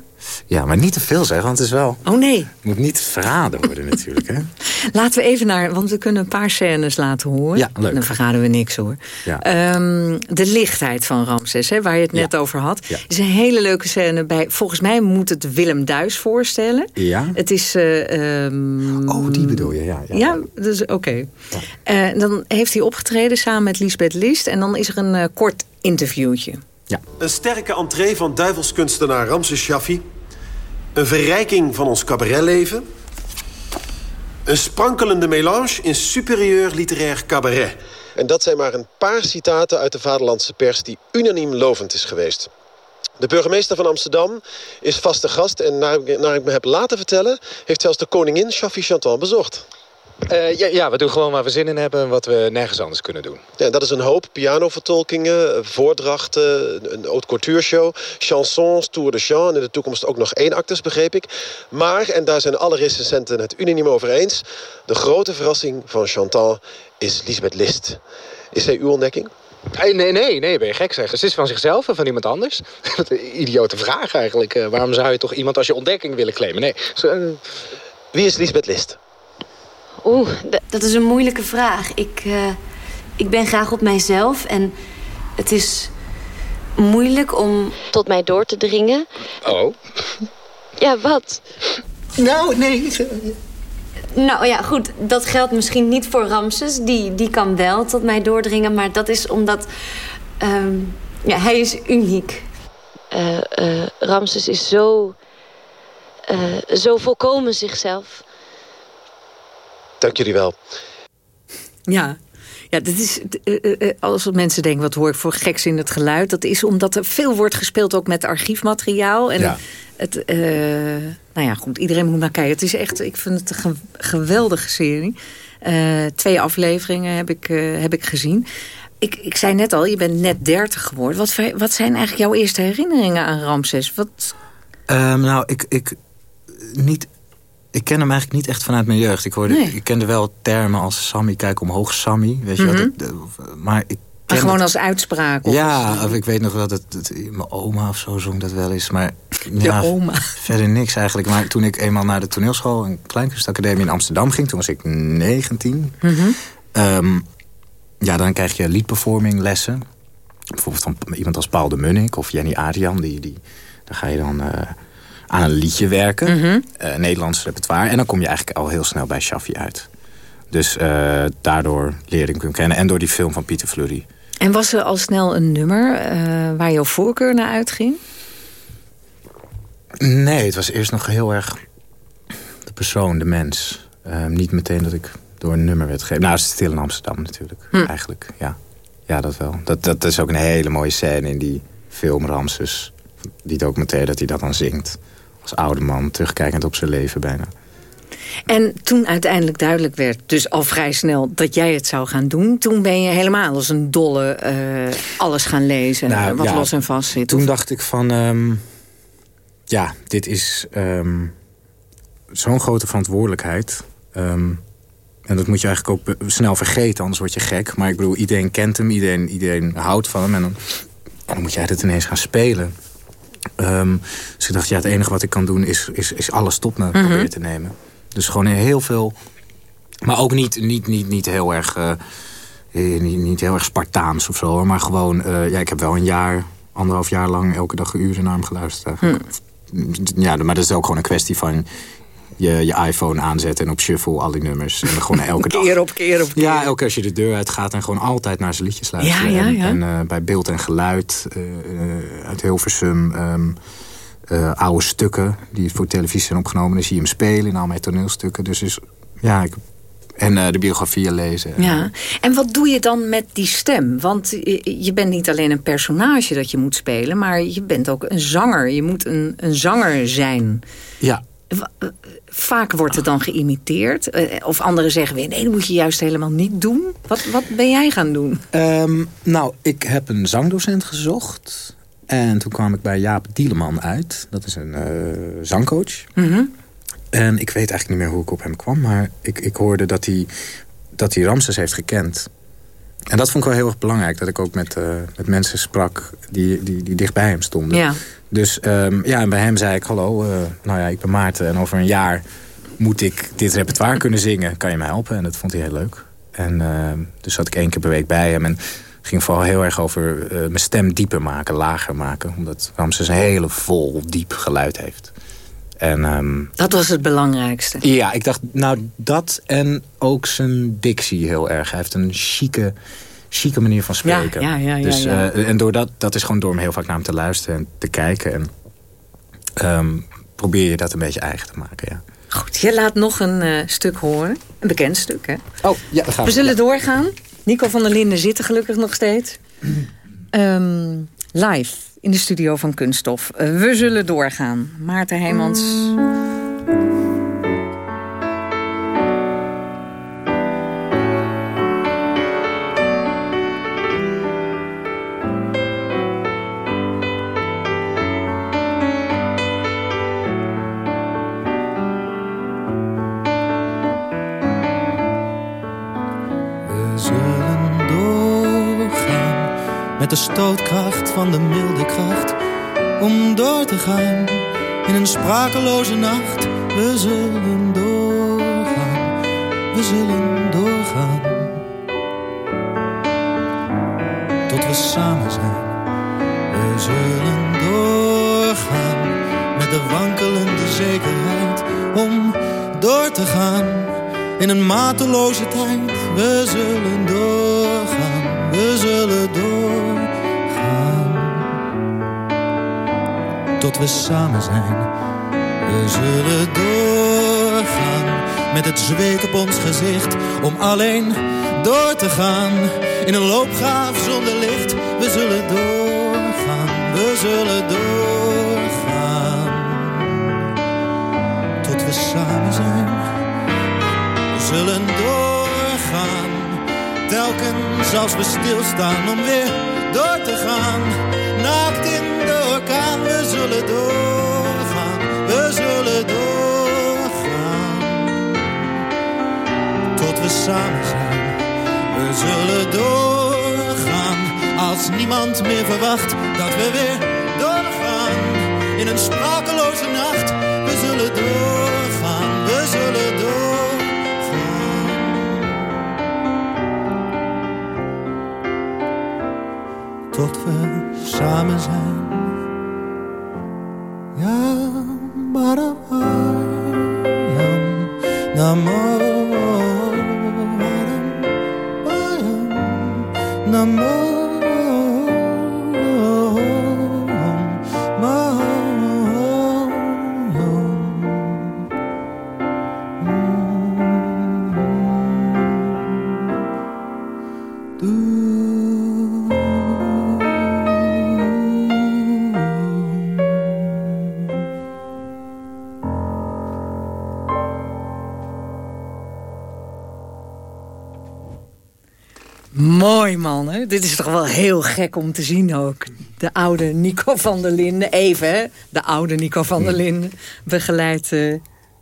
J: Ja, maar niet te veel zeg, want het is wel...
I: Oh nee,
J: Het moet niet verraden worden natuurlijk, hè?
I: laten we even naar... want we kunnen een paar scènes laten horen.
J: Ja, leuk.
I: Dan verraden we niks, hoor.
J: Ja.
I: Ehm, de lichtheid van Ramses, hè, waar je het net over had.
J: Ja.
I: is een hele leuke scène bij... volgens mij moet het Willem Duis voorstellen.
J: Ja?
I: Het is... eh, ehm,
J: Oh, die bedoel je, ja. ja.
I: Ja, dus oké. Eh, dan heeft hij opgetreden samen met Lisbeth List... en dan is er een eh, kort interviewtje.
K: Een sterke entree van duivelskunstenaar Ramses Shaffi. Een verrijking van ons cabaretleven. Een sprankelende melange in superieur literair cabaret. En dat zijn maar een paar citaten uit de vaderlandse pers... die unaniem lovend is geweest. De burgemeester van Amsterdam is vaste gast... en naar, naar ik me heb laten vertellen... heeft zelfs de koningin Shaffi Chantal bezocht.
L: Eh, ja, ja, we doen gewoon waar we zin in hebben... en wat we nergens anders kunnen doen.
K: Ja, dat is een hoop pianovertolkingen, voordrachten, een haute couture show, chansons, tour de chant en in de toekomst ook nog één actes, begreep ik. Maar, en daar zijn alle recensenten het unaniem over eens, de grote verrassing van Chantal is Lisbeth List. Is zij uw ontdekking?
L: Nee, nee, nee, nee, ben je gek zeg. Ze is van zichzelf en van iemand anders. Wat een idiote vraag eigenlijk. Eh, waarom zou je toch iemand als je ontdekking willen claimen? Nee. Eh,
K: Wie is Lisbeth List?
M: Oeh, dat is een moeilijke vraag. Ik, eh, ik ben graag op mijzelf en het is moeilijk om tot mij door te dringen.
L: Oh.
M: Ja, wat?
L: Nou, nee.
M: Nou ja, goed, dat geldt misschien niet voor Ramses. Die, die kan wel tot mij doordringen, maar dat is omdat... ehm, ja, hij is uniek.
N: Eh, eh, Ramses is zo, eh, zo volkomen zichzelf.
K: Dank jullie wel.
I: Ja. Ja, dit is, eh, eh, eh, als mensen denken, wat hoor ik voor geks in het geluid... dat is omdat er veel wordt gespeeld ook met archiefmateriaal. En
J: Ja.
I: het, eh, nou ja, goed, iedereen moet naar kijken. Het is echt, ik vind het een ge- geweldige serie. Eh, twee afleveringen heb ik, eh, heb ik gezien. Ik, ik zei net al, je bent net 30 geworden. Wat, wat zijn eigenlijk jouw eerste herinneringen aan Ramses? Wat,
J: Ehm, nou, ik, ik, niet, ik ken hem eigenlijk niet echt vanuit mijn jeugd. Ik, hoorde,
I: Nee.
J: ik kende wel termen als Sammy, kijk omhoog Sammy. Weet je,
I: Mhm.
J: wat, dat- dat- maar ik
I: maar
J: ken
I: gewoon als uitspraak? Of
J: Ja, of ik weet nog dat het, het- mijn oma of zo zong dat wel eens. Maar ja,
I: oma.
J: verder niks eigenlijk. Maar toen ik eenmaal naar de toneelschool, een kleinkunstacademie in Amsterdam ging... toen was ik 19.
I: Mhm.
J: Ehm, ja, dan krijg je liedperforming lessen. Bijvoorbeeld van iemand als Paul de Munnik of Jenny Adrian. Die, die, daar ga je dan eh, aan een liedje werken. Eh, Nederlands repertoire. En dan kom je eigenlijk al heel snel bij Shaffi uit. Dus eh, daardoor leerde ik hem kennen. En door die film van Pieter Fleury.
I: En was er al snel een nummer eh, waar jouw voorkeur naar uitging?
J: Nee, het was eerst nog heel erg de persoon, de mens. Eh, niet meteen dat ik door een nummer werd gegeven. Nou, stil in Amsterdam natuurlijk,
I: Hm.
J: eigenlijk. Ja. ja, dat wel. Dat, dat is ook een hele mooie scène in die film Ramses. Die documentaire dat hij dat dan zingt. Als oude man, terugkijkend op zijn leven bijna.
I: En toen uiteindelijk duidelijk werd, dus al vrij snel, dat jij het zou gaan doen... toen ben je helemaal als een dolle eh, alles gaan lezen,
J: Nou,
I: wat
J: ja,
I: los en vast zit.
J: Toen
I: Of-
J: dacht ik van... ehm, ja, dit is ehm, zo'n grote verantwoordelijkheid. Ehm, en dat moet je eigenlijk ook snel vergeten, anders word je gek. Maar ik bedoel, iedereen kent hem, iedereen, iedereen houdt van hem. En dan, en dan moet jij het ineens gaan spelen. Ehm, dus ik dacht, ja, het enige wat ik kan doen is, is, is alles tot me
I: Mhm.
J: proberen te nemen. Dus gewoon heel veel... Maar ook niet, niet, niet, niet heel erg... eh, eh, niet, niet heel erg Spartaans of zo, hoor, maar gewoon... eh, ja, ik heb wel een jaar, anderhalf jaar lang... elke dag uren naar hem geluisterd eigenlijk. Ja, maar dat is ook gewoon een kwestie van... Je, je iPhone aanzetten en op shuffle al die nummers. En gewoon elke dag...
I: Keer op keer op keer.
J: Ja, elke keer als je de deur uitgaat en gewoon altijd naar zijn liedjes luisteren.
I: Ja, ja,
J: En-
I: ja.
J: En, eh, bij beeld en geluid eh, eh, uit Hilversum... ehm, eh, oude stukken die voor televisie zijn opgenomen. Dan zie je hem spelen in al mijn toneelstukken. Dus is, ja, ik, en de biografieën lezen.
I: Ja, en wat doe je dan met die stem? Want je je bent niet alleen een personage dat je moet spelen... maar je bent ook een zanger. Je moet een, een zanger zijn.
J: Ja.
I: Eh, Vaak wordt het dan geïmiteerd. eh, Of anderen zeggen weer, nee, dat moet je juist helemaal niet doen. Wat, wat ben jij gaan doen?
J: Ehm, nou, ik heb een zangdocent gezocht. En toen kwam ik bij Jaap Dieleman uit. Dat is een eh, zangcoach.
I: Mhm.
J: En ik weet eigenlijk niet meer hoe ik op hem kwam. Maar ik, ik hoorde dat hij, dat hij Ramses heeft gekend. En dat vond ik wel heel erg belangrijk. Dat ik ook met, met mensen sprak die, die, die dicht bij hem stonden.
I: Ja.
J: Dus ehm, ja, en bij hem zei ik... Hallo, eh, nou ja, ik ben Maarten. En over een jaar moet ik dit repertoire kunnen zingen. Kan je me helpen? En dat vond hij heel leuk. En ehm, dus zat ik één keer per week bij hem. En ging vooral heel erg over eh, mijn stem dieper maken, lager maken. Omdat Ramses een hele vol, diep geluid heeft. En ehm,
I: Dat was het belangrijkste.
J: ja, ik dacht, nou dat en ook zijn dictie heel erg. Hij heeft een chique, chique manier van spreken.
I: Ja, ja, ja,
J: dus, eh, en door dat, dat is gewoon door hem heel vaak naar hem te luisteren en te kijken. En ehm, probeer je dat een beetje eigen te maken, ja.
I: Goed, je laat nog een eh, stuk horen. Een bekend stuk, hè?
J: Oh, ja, gaan
I: We
J: we.
I: zullen doorgaan. Nico van der Linden zit er gelukkig nog steeds. Ehm, live in de studio van Kunststof. Eh, we zullen doorgaan. Maarten Heijmans.
D: Van de milde kracht. Om door te gaan in een sprakeloze nacht. We zullen doorgaan, we zullen doorgaan. Tot we samen zijn. We zullen doorgaan met de wankelende zekerheid. Om door te gaan in een mateloze tijd. We zullen doorgaan, we zullen doorgaan. Tot we samen zijn. We zullen doorgaan met het zweet op ons gezicht. Om alleen door te gaan in een loopgraaf zonder licht. We zullen doorgaan, we zullen doorgaan. Tot we samen zijn. We zullen doorgaan, telkens als we stilstaan om weer door te gaan. Naakt in we zullen doorgaan, we zullen doorgaan. Tot we samen zijn, we zullen doorgaan. Als niemand meer verwacht dat we weer doorgaan. In een sprakeloze nacht, we zullen doorgaan, we zullen doorgaan. Tot we samen zijn.
I: Mooi man, hè? Dit is toch wel heel gek om te zien ook. De oude Nico van der Linden, even hè? De oude Nico van der Linden begeleidt uh,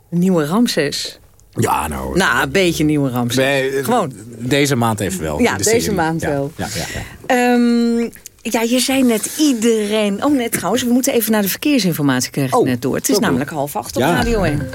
I: nieuwe Ramses.
J: Ja, nou...
I: Nou, een beetje nieuwe Ramses.
J: Bij,
I: Gewoon.
J: Deze maand even wel.
I: Ja,
J: de
I: deze
J: serie.
I: maand
J: ja,
I: wel.
J: Ja, ja, ja.
I: Um, ja, je zei net iedereen... Oh, net trouwens, we moeten even naar de verkeersinformatie krijgen oh, net door. Het is namelijk half acht op. Radio 1.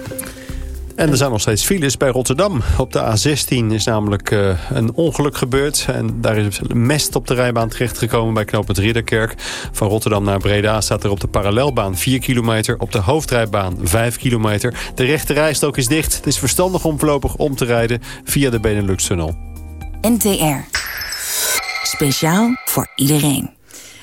O: En er zijn nog steeds files bij Rotterdam. Op de A16 is namelijk uh, een ongeluk gebeurd. En daar is mest op de rijbaan terechtgekomen bij knooppunt Ridderkerk. Van Rotterdam naar Breda staat er op de parallelbaan 4 kilometer. Op de hoofdrijbaan 5 kilometer. De rechte rijstok is dicht. Het is verstandig om voorlopig om te rijden via de Benelux-tunnel.
P: NTR. Speciaal voor iedereen.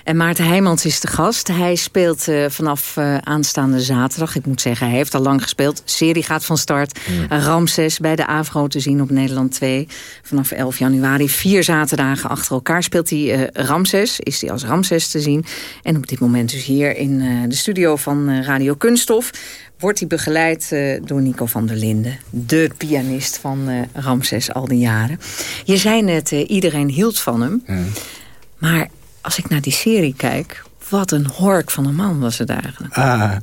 I: En Maarten Heijmans is de gast. Hij speelt uh, vanaf uh, aanstaande zaterdag. Ik moet zeggen, hij heeft al lang gespeeld. De serie gaat van start. Mm. Ramses bij de AVRO te zien op Nederland 2. Vanaf 11 januari. Vier zaterdagen achter elkaar speelt hij uh, Ramses. Is hij als Ramses te zien. En op dit moment dus hier in de studio van Radio Kunststof wordt hij begeleid uh, door Nico van der Linden. De pianist van uh, Ramses al die jaren. Je zei net, uh, iedereen hield van hem. Mm. Maar als ik naar die serie kijk... wat een hork van een man was het eigenlijk.
J: Ah,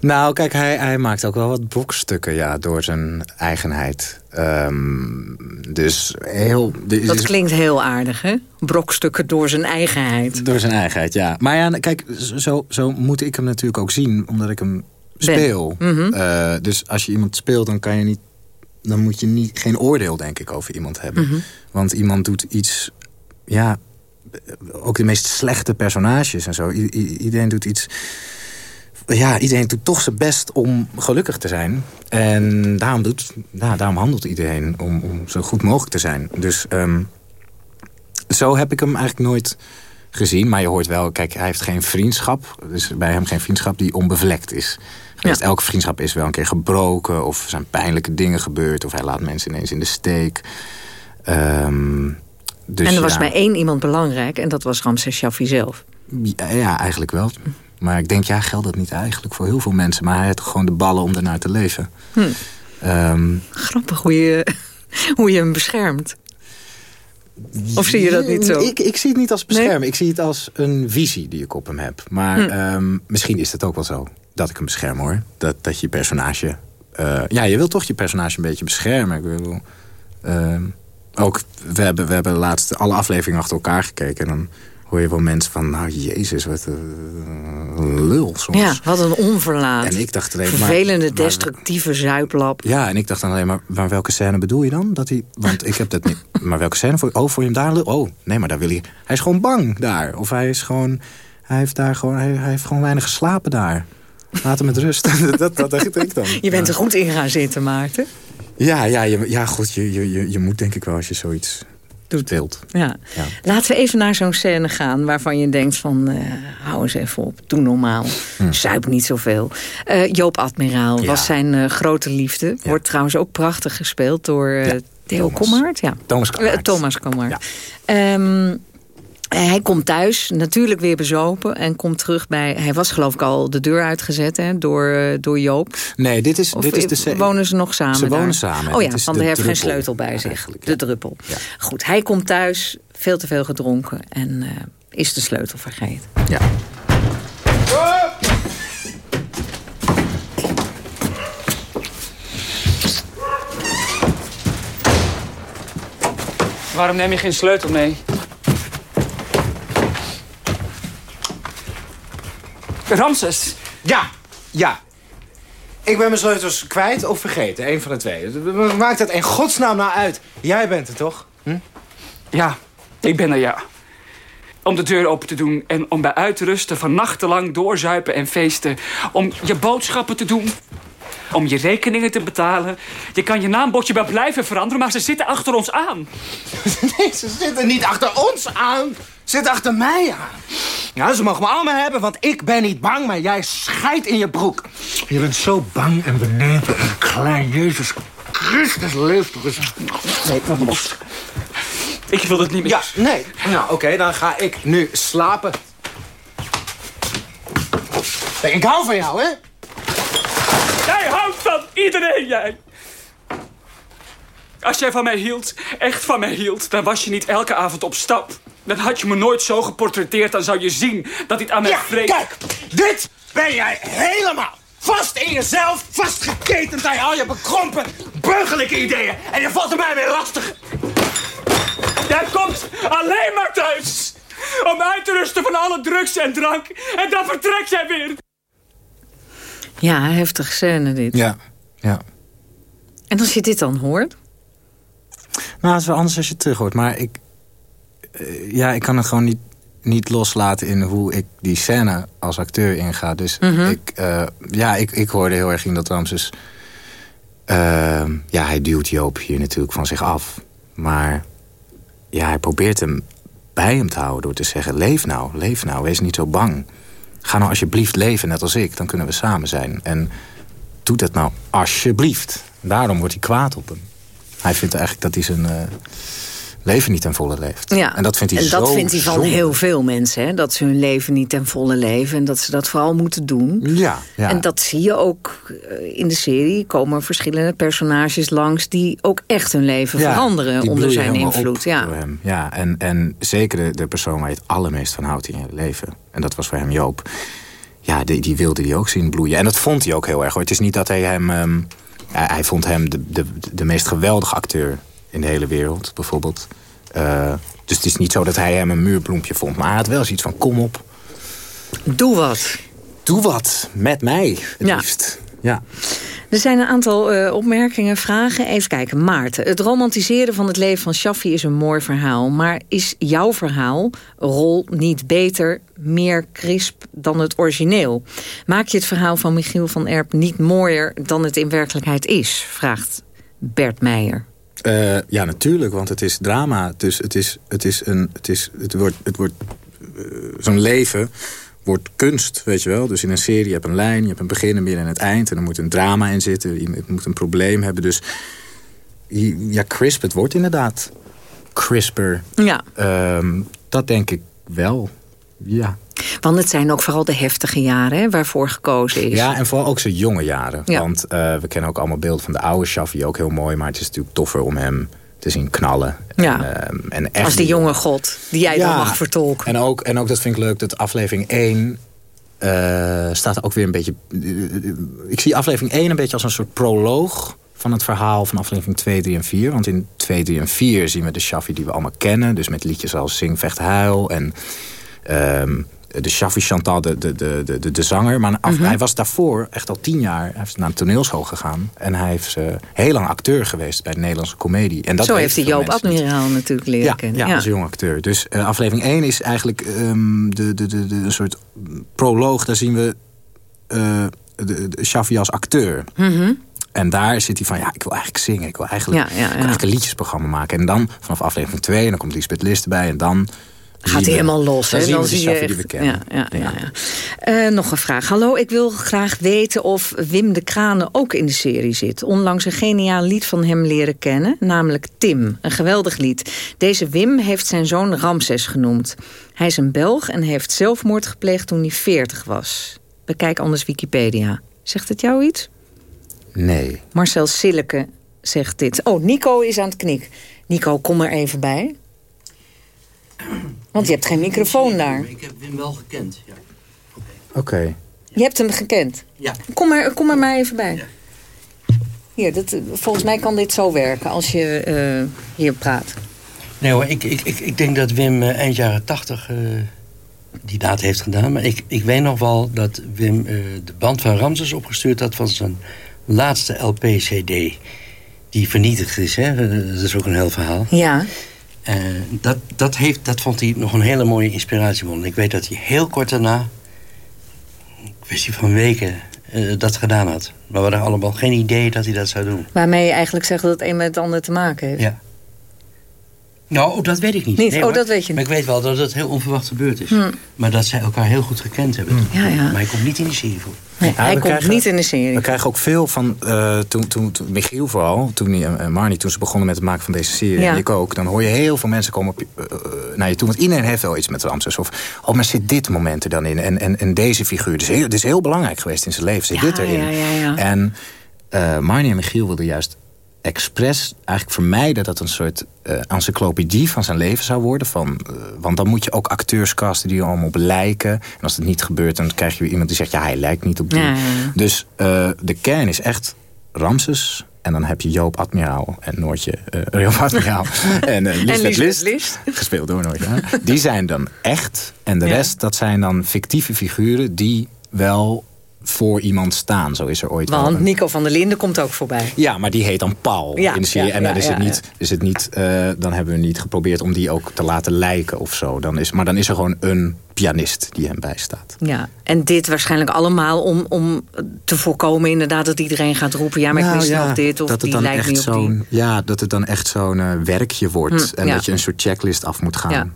J: nou, kijk, hij, hij maakt ook wel wat brokstukken ja, door zijn eigenheid. Um, dus heel...
I: Dus, dat klinkt heel aardig, hè? Brokstukken door zijn eigenheid.
J: Door zijn eigenheid, ja. Maar ja, kijk, zo, zo moet ik hem natuurlijk ook zien... omdat ik hem speel.
I: Mm -hmm.
J: uh, dus als je iemand speelt, dan kan je niet... dan moet je niet, geen oordeel, denk ik, over iemand hebben.
I: Mhm.
J: Mm -hmm. Want iemand doet iets... ja, ook de meest slechte personages en zo. I iedereen doet iets... Ja, iedereen doet toch zijn best om gelukkig te zijn. En daarom, doet, nou, daarom handelt iedereen om, om zo goed mogelijk te zijn. Dus um, zo heb ik hem eigenlijk nooit gezien. Maar je hoort wel, kijk, hij heeft geen vriendschap. Dus bij hem geen vriendschap die onbevlekt is. Ja. Elke vriendschap is wel een keer gebroken. Of er zijn pijnlijke dingen gebeurd. Of hij laat mensen ineens in de steek. Um, dus
I: en er was
J: ja,
I: maar één iemand belangrijk en dat was Ramses Shaffi zelf.
J: Ja, ja, eigenlijk wel. Maar ik denk, ja, geldt dat niet eigenlijk voor heel veel mensen. Maar hij had gewoon de ballen om daarnaar te leven.
I: Hm.
J: Um,
I: Grappig hoe je, hoe je hem beschermt. Of zie je dat niet zo?
J: Ik, ik zie het niet als beschermen. Nee? Ik zie het als een visie die ik op hem heb. Maar hm. um, misschien is het ook wel zo dat ik hem bescherm hoor. Dat, dat je personage... Uh, ja, je wilt toch je personage een beetje beschermen. Ik bedoel... Uh, ook, we hebben, we hebben laatst alle afleveringen achter elkaar gekeken. En dan hoor je wel mensen van, nou jezus, wat een lul soms.
I: Ja, wat een onverlaat.
J: En ik dacht alleen maar...
I: Vervelende, maar, destructieve zuiplap.
J: Ja, en ik dacht dan alleen maar, maar welke scène bedoel je dan? Dat hij, want ik heb dat niet... Maar welke scène? Voor, oh, voor je hem daar lul? Oh, nee, maar daar wil hij... Hij is gewoon bang daar. Of hij is gewoon... Hij heeft, daar gewoon, hij, hij heeft gewoon weinig geslapen daar. Laat hem met rust. dat, dat, dat dacht ik dan.
I: Je bent er goed in gaan zitten, Maarten.
J: Ja, ja, je, ja goed, je, je, je moet denk ik wel als je zoiets doet. Speelt.
I: Ja. ja. Laten we even naar zo'n scène gaan waarvan je denkt van... Uh, hou eens even op, doe normaal. Hm. Zuip niet zoveel. Uh, Joop Admiraal ja. was zijn uh, grote liefde. Wordt trouwens ook prachtig gespeeld door Theo Kommaert. Ja.
J: Thomas Kommaert.
I: Thomas Kommaert. Um, hij komt thuis, natuurlijk weer bezopen. En komt terug bij... Hij was geloof ik al de deur uitgezet hè, door, door Joop.
J: Nee, dit is,
I: of
J: dit is de...
I: wonen ze nog samen
J: Ze wonen
I: daar?
J: samen.
I: Oh ja, want hij heeft geen sleutel bij zich. De druppel.
J: Ja.
I: Goed, hij komt thuis, veel te veel gedronken. En uh, is de sleutel vergeten.
J: Ja.
Q: Waarom neem je geen sleutel mee? Ramses.
J: Ja, ja. Ik ben mijn sleutels kwijt of vergeten. Eén van de twee. Maakt het in godsnaam nou uit? Jij bent het toch? Hm?
Q: Ja, ik ben er, ja. Om de deur open te doen en om bij uit te rusten... van nachtenlang doorzuipen en feesten. Om je boodschappen te doen. Om je rekeningen te betalen. Je kan je naambordje wel blijven veranderen, maar ze zitten achter ons aan.
R: Nee, ze zitten niet achter ons aan. Zitten achter mij aan. Ja, ze mogen me allemaal hebben, want ik ben niet bang, maar jij scheidt in je broek. Je bent zo bang en beneden en klein. Jezus Christus leeft toch eens. Nee, kom los.
Q: Ik wil het niet meer.
R: Ja, nee. Nou, oké, dan ga ik nu slapen. Kijk, ik hou van jou, hè?
Q: Jij houdt van iedereen, jij. Als jij van mij hield, echt van mij hield... dan was je niet elke avond op stap. Dan had je me nooit zo geportretteerd. Dan zou je zien dat dit aan mij
R: Ja,
Q: vreemd...
R: kijk, dit ben jij helemaal. Vast in jezelf, vastgeketend aan al je bekrompen, burgerlijke ideeën. En je valt er mij weer lastig.
Q: Jij komt alleen maar thuis. Om uit te rusten van alle drugs en drank. En dan vertrek jij weer.
I: Ja, heftig scène dit.
J: Ja, ja.
I: En als je dit dan hoort?
J: Nou, het is wel anders als je het terug hoort. Maar ik, eh, ja, ik kan het gewoon niet, niet loslaten in hoe ik die scène als acteur inga. Dus
I: Mhm.
J: ik, eh, ja, ik, ik hoorde heel erg in dat Ramses... eh, ja, hij duwt Joop hier natuurlijk van zich af. Maar ja, hij probeert hem bij hem te houden door te zeggen... leef nou, leef nou, wees niet zo bang. Ga nou alsjeblieft leven, net als ik. Dan kunnen we samen zijn. En doe dat nou alsjeblieft. Daarom wordt hij kwaad op hem. Hij vindt eigenlijk dat hij zijn leven niet ten volle leeft.
I: Ja.
J: En dat vindt hij
I: en dat
J: zo
I: vindt hij van
J: zonde.
I: heel veel mensen. Hè? Dat ze hun leven niet ten volle leven. En dat ze dat vooral moeten doen.
J: Ja, ja.
I: En dat zie je ook eh, in de serie. komen verschillende personages langs... die ook echt hun leven
J: Ja,
I: veranderen onder zijn invloed. Ja.
J: hem. Ja, en, en zeker de, de persoon waar je het allermeest van houdt in je leven. En dat was voor hem Joop. Ja, die, die wilde hij ook zien bloeien. En dat vond hij ook heel erg. Hoor. Het is niet dat hij hem... ehm, hij, hij vond hem de, de, de meest geweldige acteur in de hele wereld, bijvoorbeeld. Eh, dus het is niet zo dat hij hem een muurbloempje vond. Maar hij had wel zoiets van, kom op.
I: Doe wat.
J: Doe wat. Met mij, het
I: Ja.
J: liefst. Ja.
I: Er zijn een aantal eh, opmerkingen, vragen. Even kijken. Maarten, het romantiseren van het leven van Shaffi is een mooi verhaal. Maar is jouw verhaal, rol, niet beter, meer crisp dan het origineel? Maak je het verhaal van Michiel van Erp niet mooier dan het in werkelijkheid is? Vraagt Bert Meijer.
J: Eh, ja, natuurlijk, want het is drama. Dus het is, het is een, het is, het wordt, het wordt, eh, zo'n leven wordt kunst, weet je wel. Dus in een serie je hebt een lijn, je hebt een begin, een midden en het eind. En er moet een drama in zitten, je het moet een probleem hebben. Dus ja, crisp, het wordt inderdaad crisper.
I: Ja.
J: Ehm, dat denk ik wel, ja.
I: Want het zijn ook vooral de heftige jaren hè, waarvoor gekozen is.
J: Ja, en vooral ook zijn jonge jaren.
I: Ja.
J: Want eh, we kennen ook allemaal beelden van de oude Shaffi, ook heel mooi. Maar het is natuurlijk toffer om hem te zien knallen.
I: Ja.
J: En, ehm, en echt
I: Als die jonge god, die jij dan mag vertolken.
J: En ook, en ook, dat vind ik leuk, dat aflevering 1 eh, staat ook weer een beetje... ik zie aflevering 1 een beetje als een soort proloog van het verhaal van aflevering 2, 3 en 4. Want in 2, 3 en 4 zien we de Shaffi die we allemaal kennen. Dus met liedjes als Zing, Vecht, Huil en... ehm, de Shaffi Chantal, de, de, de, de, de zanger. Maar af-
I: Mhm.
J: hij was daarvoor echt al tien jaar... Hij is naar een toneelschool gegaan. En hij is eh, heel lang acteur geweest bij de Nederlandse comedie. En dat
I: Zo heeft hij Joop. Admiraal natuurlijk leren
J: Ja,
I: kennen.
J: ja, als jong acteur. Dus eh, aflevering 1 is eigenlijk ehm, de, de, de, de, een soort proloog. Daar zien we eh de, de Shaffi als acteur.
I: Mhm.
J: En daar zit hij van, ja, ik wil eigenlijk zingen. Ik wil eigenlijk,
I: Ja, ja,
J: ik wil
I: ja.
J: eigenlijk een liedjesprogramma maken. En dan vanaf aflevering 2, en dan komt Lisbeth List erbij. En dan
I: Gaat hij helemaal los.
J: Dan we de
I: zie je
J: die
I: ja, ja, ja. Eh, nog een vraag. Hallo, ik wil graag weten of Wim de Kranen ook in de serie zit. Onlangs een geniaal lied van hem leren kennen, namelijk Tim. Een geweldig lied. Deze Wim heeft zijn zoon Ramses genoemd. Hij is een Belg en heeft zelfmoord gepleegd toen hij 40 was. Bekijk anders Wikipedia. Zegt het jou iets?
J: Nee.
I: Marcel Silleke zegt dit. Oh, Nico is aan het knik. Nico, kom er even bij. Want je hebt geen microfoon daar.
S: Ik heb Wim wel gekend, ja.
J: Oké.
I: Je hebt hem gekend?
S: Ja.
I: Kom er, kom er maar even bij. Hier, dat, volgens mij kan dit zo werken als je eh, hier praat.
S: Nee hoor, ik, ik, ik, ik denk dat Wim eh, eind jaren tachtig eh, die daad heeft gedaan. Maar ik, ik weet nog wel dat Wim eh, de band van Ramses opgestuurd had... van zijn laatste LP-CD. Die vernietigd is, hè. Dat is ook een heel verhaal.
I: Ja.
S: Dat, dat, heeft, dat vond hij nog een hele mooie inspiratiebron. Ik weet dat hij heel kort daarna, een kwestie van weken, uh, dat gedaan had. Maar we hadden allemaal geen idee dat hij dat zou doen.
I: Waarmee je eigenlijk zegt dat het een met het ander te maken heeft.
S: Ja. Nou, oh, dat weet ik niet.
I: niet? Nee, oh, dat weet je niet.
S: Maar ik weet wel dat het heel onverwacht gebeurd is. Hm. Maar dat zij elkaar heel goed gekend hebben.
I: Ja, ja.
S: Maar hij komt niet in de serie voor.
I: Nee, hij komt krijgen, niet in de serie.
J: We krijgen ook veel van, uh, toen, toen, toen, Michiel vooral, toen hij, uh, Marnie, toen ze begonnen met het maken van deze serie, en ik ook, dan hoor je heel veel mensen komen op, uh, naar je toe. Want iedereen heeft wel iets met Ramses. Of, oh, maar zit dit moment er dan in? En, en, en deze figuur, dus heel, het is heel belangrijk geweest in zijn leven, zit
I: ja,
J: dit erin?
I: Ja, ja, ja.
J: En Marnie en Michiel wilden juist expres eigenlijk vermijden dat een soort uh, encyclopedie van zijn leven zou worden. Van, uh, want dan moet je ook acteurs casten die allemaal op lijken. En als het niet gebeurt, dan krijg je weer iemand die zegt... ja, hij lijkt niet op die. Dus uh, de kern is echt Ramses... En dan heb je Joop Admiraal en Noortje Joop Admiraal en uh, Lisbeth List,
I: List,
J: gespeeld door Noortje. Die zijn dan echt. En de rest, dat zijn dan fictieve figuren die wel voor iemand staan. Zo is er ooit
I: Want
J: een...
I: Nico van der Linden komt ook voorbij.
J: Ja, maar die heet dan Paul
I: ja,
J: in de serie.
I: Ja,
J: en dan
I: ja,
J: is het niet, is het niet uh, dan hebben we niet geprobeerd om die ook te laten lijken of zo. Dan is, maar dan is er gewoon een pianist die hem bijstaat.
I: Ja, en dit waarschijnlijk allemaal om, om te voorkomen inderdaad dat iedereen gaat roepen... ja, maar
J: nou,
I: ik mis nog dit of
J: dat het
I: die
J: dan
I: lijkt
J: echt
I: niet op die.
J: Ja, dat het dan echt zo'n uh, werkje wordt.
I: Hm,
J: en dat je een soort checklist af moet gaan.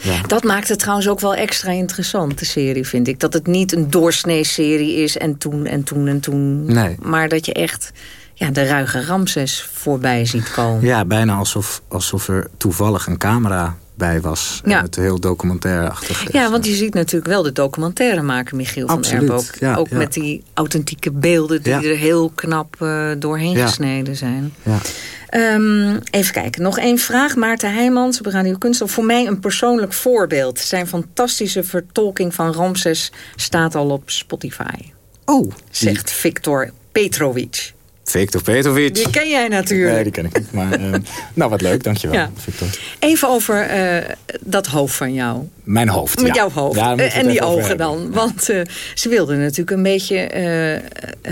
I: Ja. Dat maakt het trouwens ook wel extra interessant, de serie, vind ik. Dat het niet een doorsnee-serie is en toen en toen en toen.
J: Nee.
I: Maar dat je echt ja, de ruige Ramses voorbij ziet komen.
J: Ja, bijna alsof, alsof er toevallig een camera bij was.
I: Ja.
J: En het heel documentaire-achtig is.
I: Ja, want je ziet natuurlijk wel de documentairemaker Michiel
J: Absoluut,
I: van Erp ook.
J: ja,
I: ook
J: ja.
I: met die authentieke beelden die er heel knap uh, doorheen gesneden zijn.
J: Ja.
I: Um, even kijken, nog één vraag. Maarten Heijmans op Radio Kunst. Voor mij een persoonlijk voorbeeld. Zijn fantastische vertolking van Ramses staat al op Spotify.
J: Oh.
I: Zegt Victor Petrovic.
J: Victor Petrovic.
I: Die ken jij natuurlijk.
J: Nee, die ken ik niet. Maar, uh, nou, wat leuk. Dankjewel,
I: Ja.
J: Victor.
I: Even over uh, dat hoofd van jou.
J: Mijn hoofd,
I: Met
J: ja.
I: jouw hoofd.
J: Ja,
I: Uh,
J: we
I: en die ogen dan. Want uh, ze wilden natuurlijk een beetje uh,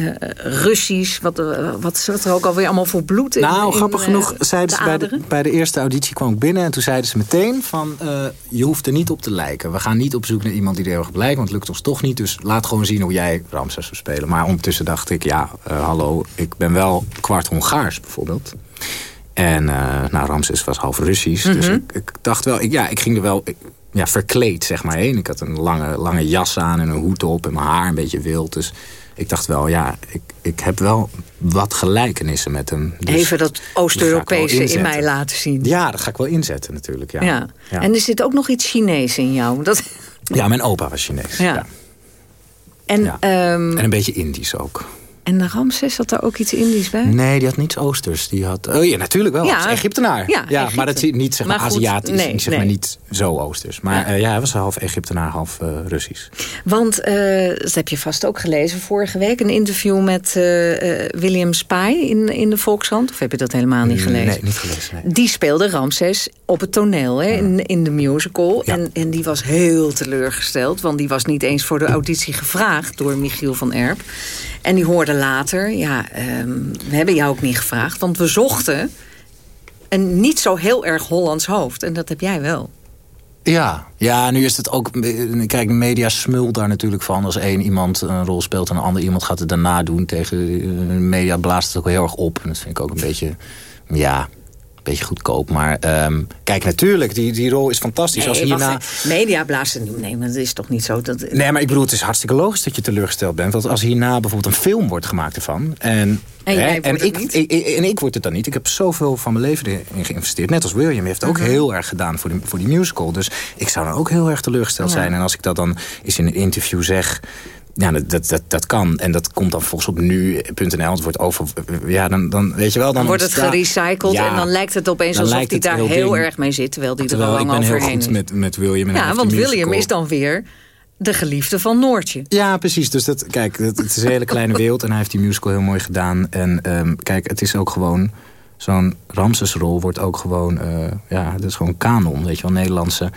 I: uh, Russisch. Wat, uh, wat zat er ook alweer allemaal voor bloed in?
J: Nou,
I: in,
J: grappig
I: uh,
J: genoeg zeiden
I: de
J: ze bij de, bij de eerste auditie kwam ik binnen... en toen zeiden ze meteen van, uh, je hoeft er niet op te lijken. We gaan niet op zoek naar iemand die er heel erg op lijkt... want het lukt ons toch niet, dus laat gewoon zien hoe jij Ramses zou spelen. Maar ondertussen dacht ik, ja, uh, hallo, ik ben wel kwart Hongaars bijvoorbeeld... En uh, nou, Ramses was half Russisch.
I: Mhm.
J: Dus ik, ik dacht wel, ik, ja, ik ging er wel ik, ja, verkleed zeg maar heen. Ik had een lange, lange jas aan en een hoed op en mijn haar een beetje wild. Dus ik dacht wel, ja, ik, ik heb wel wat gelijkenissen met hem. Dus
I: Even dat Oost-Europese in mij laten zien.
J: Ja, dat ga ik wel inzetten natuurlijk. Ja,
I: Ja.
J: ja.
I: En er zit ook nog iets Chinees in jou. Dat,
J: Ja, mijn opa was Chinees.
I: Ja.
J: Ja.
I: en,
J: Ja.
I: ehm,
J: En een beetje Indisch ook.
I: En de Ramses, zat daar ook iets Indisch bij?
J: Nee, die had niets Oosters. Die had, oh ja, natuurlijk wel.
I: Ja.
J: Egyptenaar.
I: Ja,
J: maar
I: Egypte.
J: dat is niet zeg maar,
I: Maar goed,
J: Aziatisch.
I: nee,
J: zeg maar niet zo Oosters. Maar
I: Ja.
J: ja, ja hij was half Egyptenaar, half uh, Russisch.
I: Want, eh, dat heb je vast ook gelezen vorige week... een interview met eh, eh, William Spy in, in de Volkskrant. Of heb je dat helemaal niet gelezen?
J: Nee, niet gelezen. Nee.
I: Die speelde Ramses op het toneel, hè, in, in de musical.
J: Ja.
I: En, en die was heel teleurgesteld. Want die was niet eens voor de auditie gevraagd door Michiel van Erp. En die hoorde later, ja, ehm, we hebben jou ook niet gevraagd. Want we zochten een niet zo heel erg Hollands hoofd. En dat heb jij wel.
J: Ja, ja, nu is het ook... Kijk, de media smult daar natuurlijk van. Als één iemand een rol speelt en een ander iemand gaat het daarna doen. Tegen de media blaast het ook heel erg op. En dat vind ik ook een beetje... Ja, beetje goedkoop. Maar um, kijk, natuurlijk, die, die rol is fantastisch.
I: Nee,
J: als hierna...
I: wacht, media blazen. Nee, maar dat is toch niet zo. Dat...
J: Nee, maar ik bedoel, het is hartstikke logisch dat je teleurgesteld bent. Want als hierna bijvoorbeeld een film wordt gemaakt ervan... En,
I: En wordt
J: en, ik, en ik word het dan niet. Ik heb zoveel van mijn leven erin geïnvesteerd. Net als William heeft het ook
I: Mhm.
J: heel erg gedaan voor die, voor die musical. Dus ik zou dan ook heel erg teleurgesteld
I: Ja.
J: zijn. En als ik dat dan eens in een interview zeg... Ja, dat, dat, dat, dat kan. En dat komt dan volgens op nu.nl. Het wordt over... Ja, dan, dan weet je wel... Dan,
I: Dan wordt het gerecycled
J: Ja,
I: en dan lijkt het opeens alsof
J: het
I: daar
J: heel
I: erg mee zit. Terwijl die er al
J: ik
I: lang
J: ben heel
I: overheen
J: goed
I: is.
J: met, met William. En
I: Ja, want
J: die
I: William is dan weer de geliefde van Noortje.
J: Ja, precies. Dus dat, kijk, het, het is een hele kleine wereld. En hij heeft die musical heel mooi gedaan. En ehm, kijk, het is ook gewoon... Zo'n Ramsesrol wordt ook gewoon... eh, ja, het is gewoon kanon, weet je wel, Nederlandse.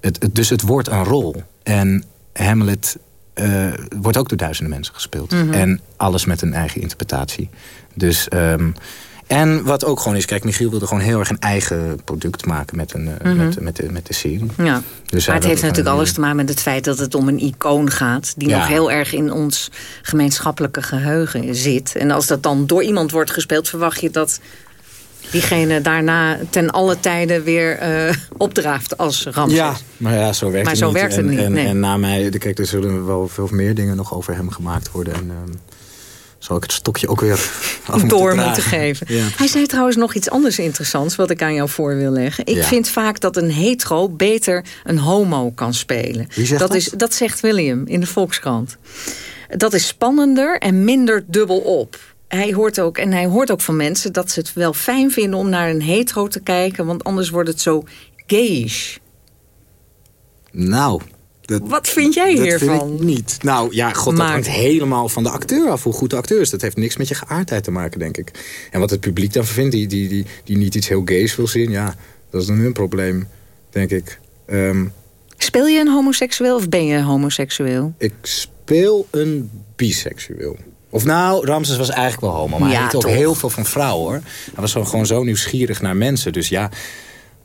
J: Het, het, dus het wordt een rol. En Hamlet eh, wordt ook door duizenden mensen gespeeld.
I: Mhm.
J: En alles met een eigen interpretatie. Dus... ehm, En wat ook gewoon is, kijk, Michiel wilde gewoon heel erg een eigen product maken met, een, eh,
I: Mhm.
J: met, met, de, met de serie.
I: Ja.
J: Dus
I: maar het heeft natuurlijk alles te maken met het feit dat het om een icoon gaat... die
J: Ja.
I: nog heel erg in ons gemeenschappelijke geheugen zit. En als dat dan door iemand wordt gespeeld... verwacht je dat diegene daarna ten alle tijden weer eh, opdraaft als Ramses.
J: Ja, maar ja, zo werkt
I: Maar
J: het
I: zo
J: niet.
I: werkt het
J: en,
I: niet,
J: En,
I: nee.
J: en na mij, kijk, er zullen wel veel meer dingen nog over hem gemaakt worden. En ehm, zal ik het stokje ook weer af moeten
I: door moeten geven.
J: Ja.
I: Hij zei trouwens nog iets anders interessants... wat ik aan jou voor wil leggen. Ik
J: Ja.
I: vind vaak dat een hetero beter een homo kan spelen.
J: Wie zegt dat?
I: Is, dat zegt William in de Volkskrant. Dat is spannender en minder dubbel op. Hij hoort ook, en hij hoort ook van mensen dat ze het wel fijn vinden... om naar een hetero te kijken, want anders wordt het zo gayish.
J: Nou, dat,
I: Wat vind jij
J: dat
I: hiervan?
J: vind ik niet. Nou ja, god, dat
I: Maar-
J: hangt helemaal van de acteur af. Hoe goed de acteur is. Dat heeft niks met je geaardheid te maken, denk ik. En wat het publiek dan vindt, die, die, die, die niet iets heel gays wil zien... ja, dat is dan hun probleem, denk ik. Ehm,
I: Speel je een homoseksueel of ben je homoseksueel?
J: ik speel een biseksueel. Of nou, Ramses was eigenlijk wel homo. Maar
I: Ja,
J: hij hield ook heel veel van vrouwen, hoor. Hij was gewoon zo nieuwsgierig naar mensen. Dus ja,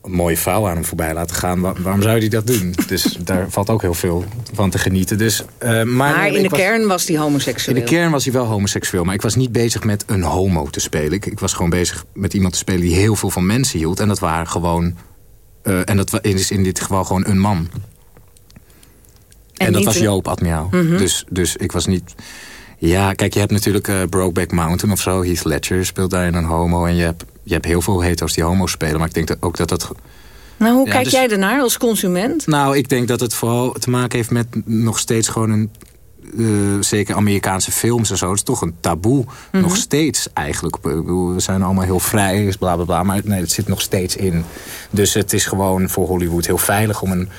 J: een mooie vrouw aan hem voorbij laten gaan. Wa- waarom zou hij dat doen? Dus daar valt ook heel veel van te genieten. Dus, eh, maar
I: in de
J: was-
I: kern was hij homoseksueel.
J: in de kern was hij wel homoseksueel. Maar ik was niet bezig met een homo te spelen. Ik, ik was gewoon bezig met iemand te spelen die heel veel van mensen hield. En dat waren gewoon... eh, en dat is in dit geval gewoon een man. En, dat was Joop Admiraal.
I: Mhm.
J: dus, dus ik was niet... Ja, kijk, je hebt natuurlijk eh, Brokeback Mountain of zo. Heath Ledger speelt daarin een homo. En je hebt, je hebt heel veel hetero's die homo spelen. Maar ik denk dat ook dat dat...
I: Nou, hoe
J: Ja,
I: kijk
J: dus-
I: jij ernaar als consument?
J: Nou, ik denk dat het vooral te maken heeft met nog steeds gewoon een... eh, zeker Amerikaanse films en zo. Het is toch een taboe.
I: Mhm.
J: Nog steeds eigenlijk. Ik bedoel, we zijn allemaal heel vrij, dus bla bla bla. Maar nee, het zit nog steeds in. Dus het is gewoon voor Hollywood heel veilig om een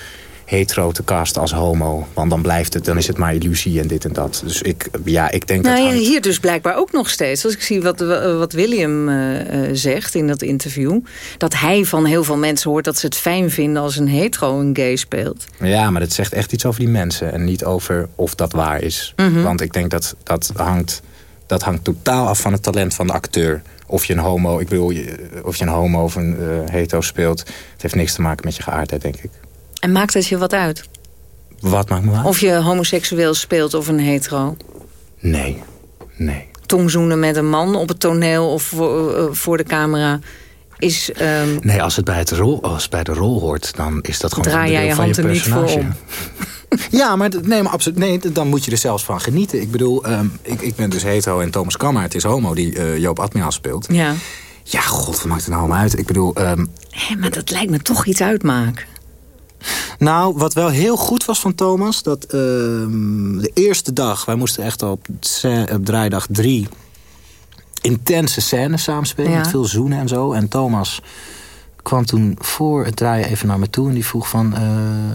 J: hetero te casten als homo. Want dan blijft het, dan is het maar illusie en dit en dat. Dus ik, ja, ik denk
I: Nou
J: dat... hangt-
I: hier dus blijkbaar ook nog steeds. Als ik zie wat, wat William eh, eh, zegt in dat interview... dat hij van heel veel mensen hoort dat ze het fijn vinden... als een hetero een gay speelt.
J: Ja, maar dat zegt echt iets over die mensen. En niet over of dat waar is.
I: Mhm.
J: Want ik denk dat dat hangt, dat hangt totaal af van het talent van de acteur. Of je een homo, ik bedoel, of je een homo of een eh, hetero speelt. Het heeft niks te maken met je geaardheid, denk ik.
I: En maakt het je wat uit?
J: Wat maakt me uit?
I: Of je homoseksueel speelt of een hetero?
J: Nee, nee.
I: Tongzoenen met een man op het toneel of voor, eh, de camera... is ehm,
J: Nee, als het bij, het rol, als het bij de rol hoort, dan is dat gewoon
I: Draai jij je hand er niet voor.
J: Ja, maar, nee, maar absoluut, nee, dan moet je er zelfs van genieten. Ik bedoel, ehm, ik, ik ben dus hetero en Thomas Kammaert is homo... die eh, Joop Admiraal speelt.
I: ja.
J: Ja, god, wat maakt het nou allemaal uit? Ik bedoel, ehm,
I: Hé, maar dat lijkt me toch iets uitmaken.
J: Nou, wat wel heel goed was van Thomas... dat ehm, de eerste dag, wij moesten echt op, op draaidag drie... intense scènes samenspelen,
I: Ja.
J: met veel zoenen en zo. En Thomas kwam toen voor het draaien even naar me toe... en die vroeg van, eh,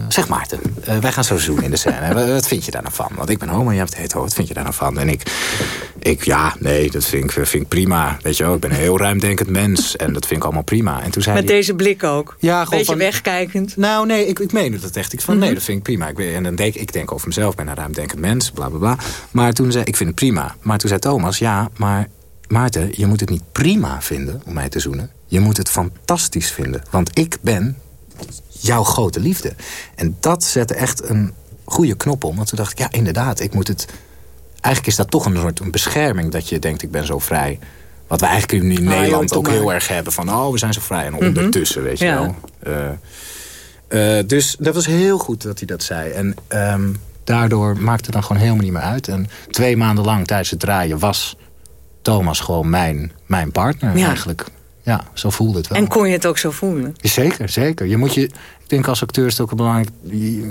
J: zeg Maarten, eh, wij gaan zo zoenen in de scène. Wat- vind je daar nou van? Want ik ben homo en jij bent hetero, wat vind je daar nou van? En ik, ik ja, nee, dat vind ik, vind ik prima. Weet je wel, ik ben een heel ruimdenkend mens... en dat vind ik allemaal prima. En toen zei
I: Met deze blik ook.
J: Ja, gewoon
I: Beetje
J: van-
I: wegkijkend.
J: nou, nee, ik, ik meen het echt. Ik van,
I: Mhm.
J: nee, dat vind ik prima. Ik, ben- en dan denk ik denk over mezelf, ik ben een ruimdenkend mens, bla bla bla. Maar toen zei ik vind het prima. Maar toen zei Thomas, ja, maar Maarten, je moet het niet prima vinden om mij te zoenen. Je moet het fantastisch vinden. Want ik ben jouw grote liefde. En dat zette echt een goede knop om. Want toen dacht ik, ja, inderdaad, ik moet het... Eigenlijk is dat toch een soort een bescherming dat je denkt, ik ben zo vrij. Wat we eigenlijk in Nederland ook
I: maar.
J: heel erg hebben. Van, oh, we zijn zo vrij. En
I: Mhm.
J: ondertussen, weet je
I: Ja.
J: wel. Eh, eh, dus dat was heel goed dat hij dat zei. En ehm, daardoor maakte het dan gewoon helemaal niet meer uit. En twee maanden lang tijdens het draaien was Thomas gewoon mijn, mijn partner
I: Ja.
J: eigenlijk. Ja, zo voelde het wel.
I: En kon je het ook zo voelen?
J: Zeker, zeker. Je moet je, ik denk als acteur is het ook belangrijk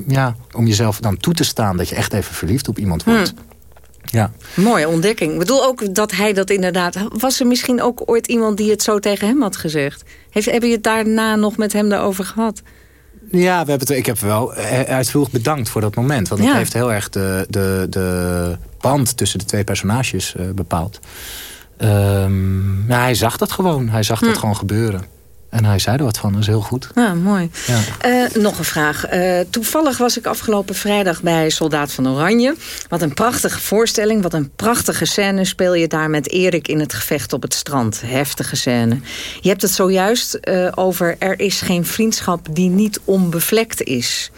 J: ja, om jezelf dan toe te staan... dat je echt even verliefd op iemand wordt.
I: Hm.
J: Ja.
I: Mooie ontdekking. Ik bedoel ook dat hij dat inderdaad... Was er misschien ook ooit iemand die het zo tegen hem had gezegd? Heeft, heb je het daarna nog met hem daarover gehad?
J: Ja, we hebben het, ik heb wel eh, uitvoerig bedankt voor dat moment. Want het
I: Ja.
J: heeft heel erg de, de, de band tussen de twee personages eh, bepaald. Ja, hij zag dat gewoon. Hij zag dat
I: Hm.
J: gewoon gebeuren. En hij zei er wat van, dat is heel goed.
I: Nou, mooi.
J: Ja.
I: Eh, nog een vraag. Eh, toevallig was ik afgelopen vrijdag bij Soldaat van Oranje. Wat een prachtige voorstelling, wat een prachtige scène... speel je daar met Erik in het gevecht op het strand. Heftige scène. Je hebt het zojuist uh, over... er is geen vriendschap die niet onbevlekt is.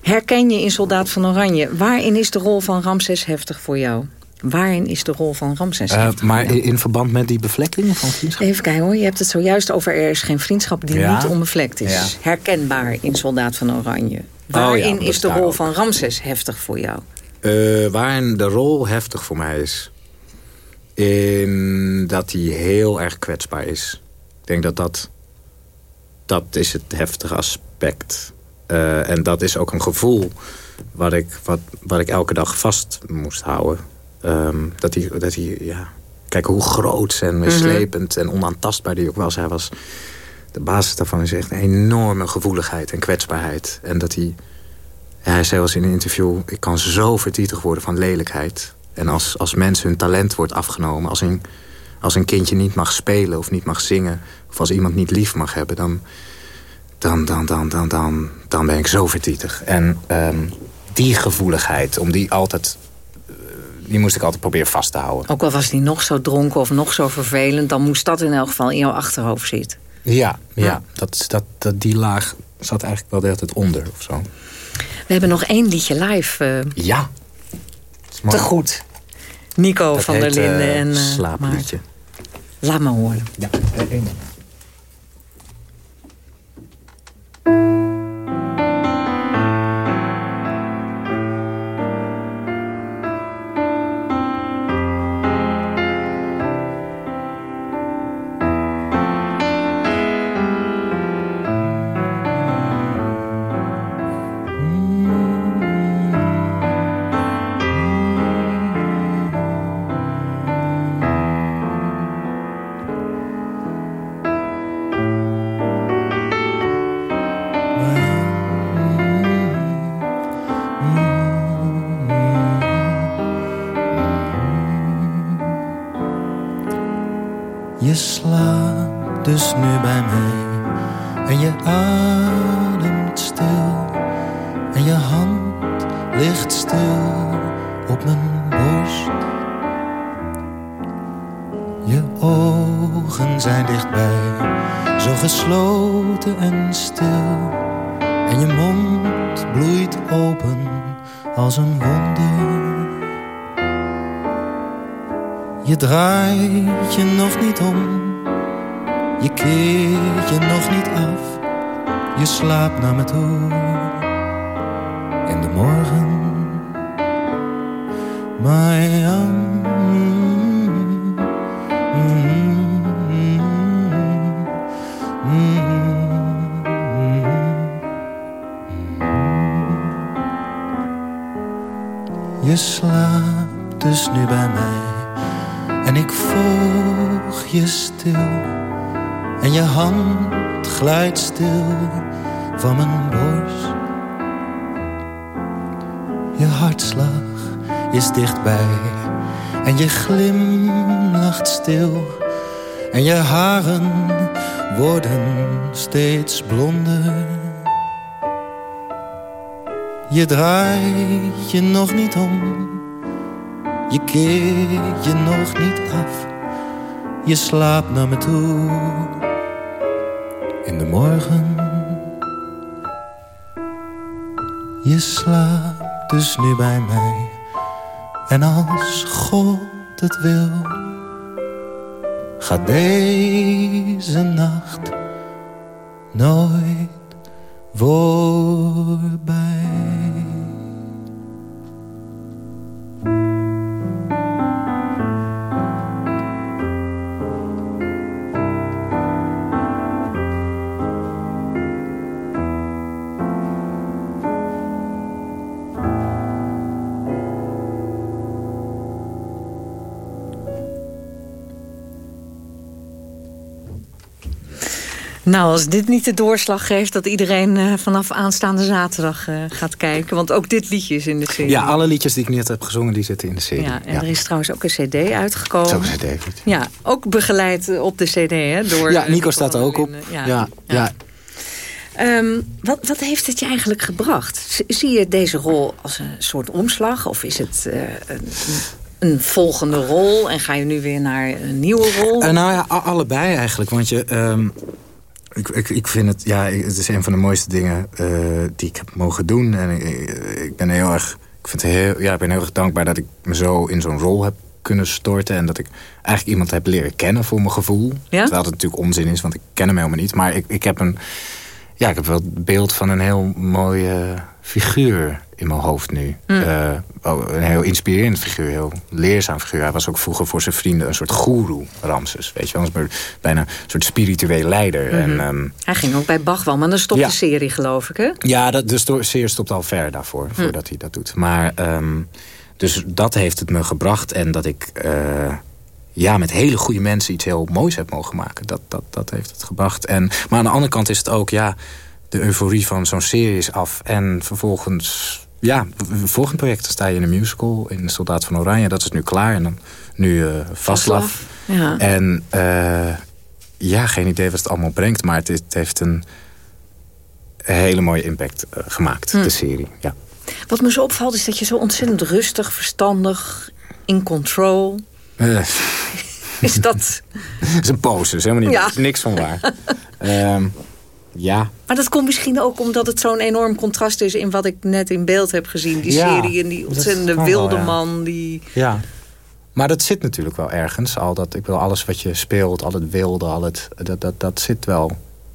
I: Herken je in Soldaat van Oranje... waarin is de rol van Ramses heftig voor jou? Waarin is de rol van Ramses?
J: Uh, maar in, in, verband met die bevlekking van vriendschap?
I: Even kijken hoor, je hebt het zojuist over er is geen vriendschap die ja. niet onbevlekt is. Ja. Herkenbaar in Soldaat van Oranje. Waarin oh ja, is de rol van Ramses heftig voor jou?
J: Uh, waarin de rol heftig voor mij is... in dat hij heel erg kwetsbaar is. Ik denk dat dat... dat is het heftige aspect. Uh, en dat is ook een gevoel... wat ik, wat, wat ik elke dag vast moest houden Um, dat hij, dat hij, ja... Kijk hoe groot en meeslepend mm -hmm. en onaantastbaar die ook was. Hij was... De basis daarvan is echt een enorme gevoeligheid en kwetsbaarheid. En dat hij... Hij zei eens in een interview... Ik kan zo verdrietig worden van lelijkheid. En als, als mensen hun talent wordt afgenomen... Als een, als een kindje niet mag spelen of niet mag zingen... of als iemand niet lief mag hebben... dan, dan, dan, dan, dan, dan, dan ben ik zo verdrietig. En um, die gevoeligheid, om die altijd die moest ik altijd proberen vast te houden.
I: Ook al was die nog zo dronken of nog zo vervelend... dan moest dat in elk geval in jouw achterhoofd zitten.
J: Ja, ja. ja. Dat, dat, dat, die laag zat eigenlijk wel de hele tijd onder of zo.
I: We hebben nog één liedje live. Uh,
J: ja.
I: Te goed. Nico
J: dat
I: van der Linden uh, en uh,
J: slaapliedje.
I: Laat me horen.
J: Ja, één.
D: Je slaapt dus nu bij mij. En ik volg je stil. En je hand glijdt stil van mijn borst. Je hartslag is dichtbij. En je glimlacht stil. En je haren worden steeds blonder Je draait je nog niet om je keert je nog niet af, je slaapt naar me toe. In de morgen, je slaapt dus nu bij mij. En als God het wil, gaat deze nacht nooit voorbij.
I: Nou, als dit niet de doorslag geeft... dat iedereen uh, vanaf aanstaande zaterdag uh, gaat kijken. Want ook dit liedje is in de serie.
J: Ja, alle liedjes die ik net heb gezongen, die zitten in de serie.
I: Ja, en ja. er is trouwens ook een cd uitgekomen.
J: Zo is David.
I: Ja, ook begeleid op de cd, hè? Door,
J: ja, Nico staat er ook op.
I: ja,
J: ja, ja.
I: Um, wat, wat heeft het je eigenlijk gebracht? Zie je deze rol als een soort omslag? Of is het uh, een, een, volgende rol? En ga je nu weer naar een nieuwe rol?
J: Uh, nou ja, allebei eigenlijk. Want je... Um, ik, ik, ik vind het, ja, het is een van de mooiste dingen uh, die ik heb mogen doen. En ik, ik, ben heel erg, ik vind het heel, ja, ik ben heel erg dankbaar dat ik me zo in zo'n rol heb kunnen storten. En dat ik eigenlijk iemand heb leren kennen voor mijn gevoel. Ja? Terwijl het natuurlijk onzin is, want ik ken hem helemaal niet. Maar ik, ik heb een ja, ik heb wel het beeld van een heel mooie figuur in mijn hoofd nu. Mm. Uh, een heel inspirerend figuur, heel leerzaam figuur. Hij was ook vroeger voor zijn vrienden een soort goeroe, Ramses. Weet je wel, bijna een soort spiritueel leider.
I: Mm -hmm. en, um, hij ging ook bij Bach wel, maar dan stopt ja. de serie, geloof ik, hè?
J: Ja, dat, de serie stopt al ver daarvoor, mm. voordat hij dat doet. Maar, um, dus dat heeft het me gebracht. En dat ik... Uh, ja, met hele goede mensen iets heel moois heb mogen maken. Dat, dat, dat heeft het gebracht. En, maar aan de andere kant is het ook, ja, de euforie van zo'n serie is af. En vervolgens, ja, volgend project sta je in een musical in de Soldaat van Oranje. Dat is nu klaar. En dan nu uh, Vaslav.
I: Ja.
J: En uh, ja, geen idee wat het allemaal brengt. Maar het, het heeft een hele mooie impact uh, gemaakt, hm. de serie. Ja.
I: Wat me zo opvalt is dat je zo ontzettend rustig, verstandig, in control...
J: Uh.
I: Is dat...
J: dat is een pose, is helemaal niet, ja. niks van waar. um, ja.
I: Maar dat komt misschien ook omdat het zo'n enorm contrast is... in wat ik net in beeld heb gezien. Die
J: ja,
I: serie en die ontzettende wilde wel, man. Die...
J: Ja, maar dat zit natuurlijk wel ergens. Al dat, ik wil alles wat je speelt, al het wilde, al het, dat, dat, dat zit wel...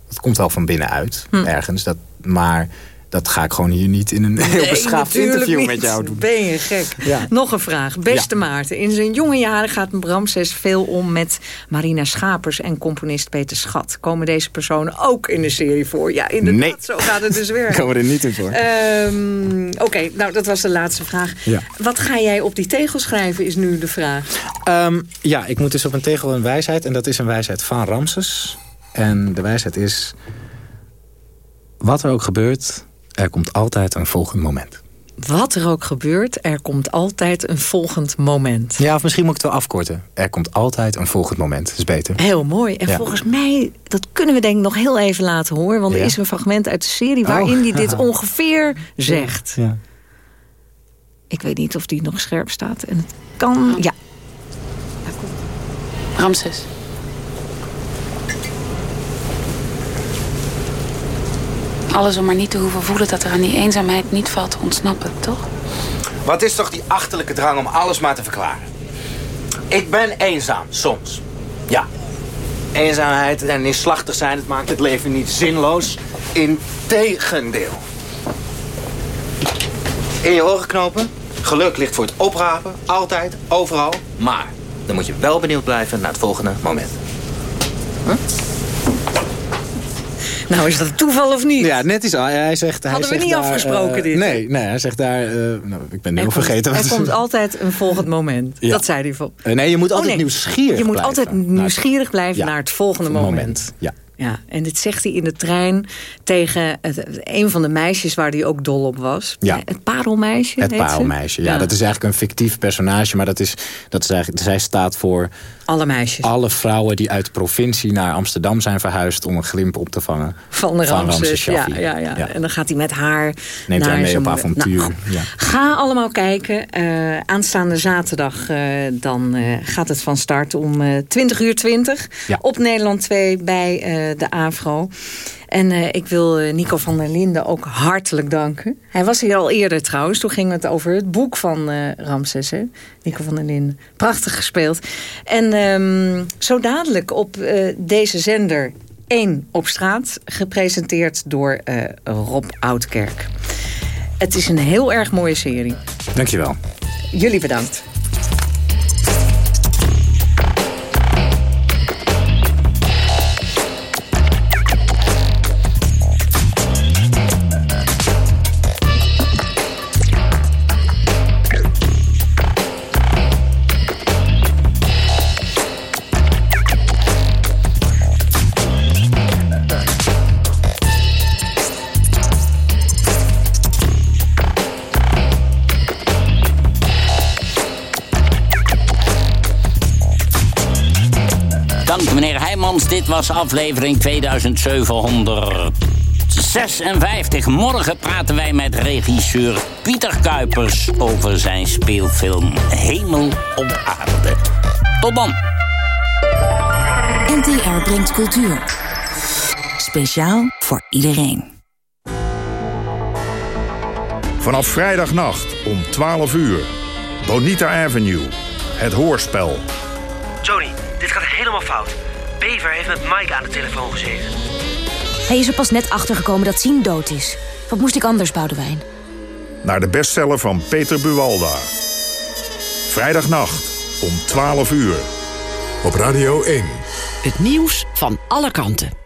J: Dat komt wel van binnenuit, hm. ergens. Dat, maar dat ga ik gewoon hier niet in een heel beschaafd interview
I: niet.
J: met jou doen.
I: Ben je gek.
J: Ja.
I: Nog een vraag. Beste ja. Maarten, in zijn jonge jaren gaat Bramses veel om met Marina Schapers en componist Peter Schat. Komen deze personen ook in de serie voor? Ja, inderdaad,
J: nee.
I: zo gaat het dus weer.
J: Komen er niet in voor.
I: Um, Oké, okay, nou dat was de laatste vraag.
J: Ja.
I: Wat ga jij op die tegel schrijven is nu de vraag.
J: Um, ja, ik moet dus op een tegel een wijsheid. En dat is een wijsheid van Ramses. En de wijsheid is... Wat er ook gebeurt, er komt altijd een volgend moment.
I: Wat er ook gebeurt, er komt altijd een volgend moment.
J: Ja, of misschien moet ik het wel afkorten. Er komt altijd een volgend moment. Dat is beter.
I: Heel mooi. En
J: ja.
I: volgens mij, dat kunnen we denk ik nog heel even laten horen. Want
J: ja.
I: er is een fragment uit de serie waarin hij
J: oh.
I: dit ongeveer zegt.
J: Ja.
I: Ik weet niet of die nog scherp staat. En het kan... Ja.
T: Ramses. Alles om maar niet te hoeven voelen dat er aan die eenzaamheid niet valt te ontsnappen, toch?
R: Wat is toch die achterlijke drang om alles maar te verklaren? Ik ben eenzaam, soms. Ja. Eenzaamheid en neerslachtig zijn, het maakt het leven niet zinloos. Integendeel. In je oren knopen. Geluk ligt voor het oprapen. Altijd, overal. Maar dan moet je wel benieuwd blijven naar het volgende moment. Huh?
I: Nou, is dat toeval of niet?
J: Ja, net is. Hij zegt, hij
I: Hadden we niet
J: daar,
I: afgesproken
J: uh,
I: dit?
J: Nee, nee, hij zegt daar... Uh, nou, ik ben heel
I: er
J: vergeten.
I: Komt, er komt altijd een volgend moment.
J: Ja.
I: Dat zei hij van.
J: Uh, nee, je moet altijd
I: oh, nee.
J: nieuwsgierig
I: Je moet
J: blijven.
I: altijd nieuwsgierig blijven
J: ja.
I: naar het volgende moment.
J: moment. Ja.
I: Ja, en dit zegt hij in de trein tegen het, een van de meisjes waar hij ook dol op was.
J: Ja.
I: Het parelmeisje
J: Het parelmeisje, ja,
I: ja.
J: Dat is eigenlijk een fictief personage, maar dat is, dat is eigenlijk, zij staat voor...
I: Alle meisjes.
J: Alle vrouwen die uit de provincie naar Amsterdam zijn verhuisd... om een glimp op te vangen
I: van, de Ramses.
J: Ramses
I: ja, ja, ja, ja, En dan gaat hij met haar
J: Neemt
I: naar
J: haar mee op avontuur.
I: Nou,
J: ja.
I: Ga allemaal kijken. Uh, aanstaande zaterdag uh, dan uh, gaat het van start om 20 uur 20.
J: Ja.
I: Op Nederland 2 bij de AVRO. En uh, ik wil uh, Nico van der Linden ook hartelijk danken. Hij was hier al eerder trouwens. Toen ging het over het boek van uh, Ramses. Hè? Nico van der Linden. Prachtig gespeeld. En um, zo dadelijk op deze zender 1 op straat. Gepresenteerd door Rob Oudkerk. Het is een heel erg mooie serie.
J: Dankjewel.
I: Jullie bedankt.
H: Dit was aflevering 2756. Morgen praten wij met regisseur Pieter Kuipers over zijn speelfilm Hemel op Aarde. Tot dan.
P: NTR brengt cultuur. Speciaal voor iedereen.
U: Vanaf vrijdagnacht om 12 uur. Bonita Avenue. Het hoorspel.
V: Johnny, dit gaat helemaal fout. Bever heeft met Mike aan de telefoon gezeten.
W: Hij is er pas net achtergekomen dat Sien dood is. Wat moest ik anders, Boudewijn?
U: Naar de bestseller van Peter Buwalda. Vrijdagnacht om 12 uur.
G: Op Radio 1.
X: Het nieuws van alle kanten.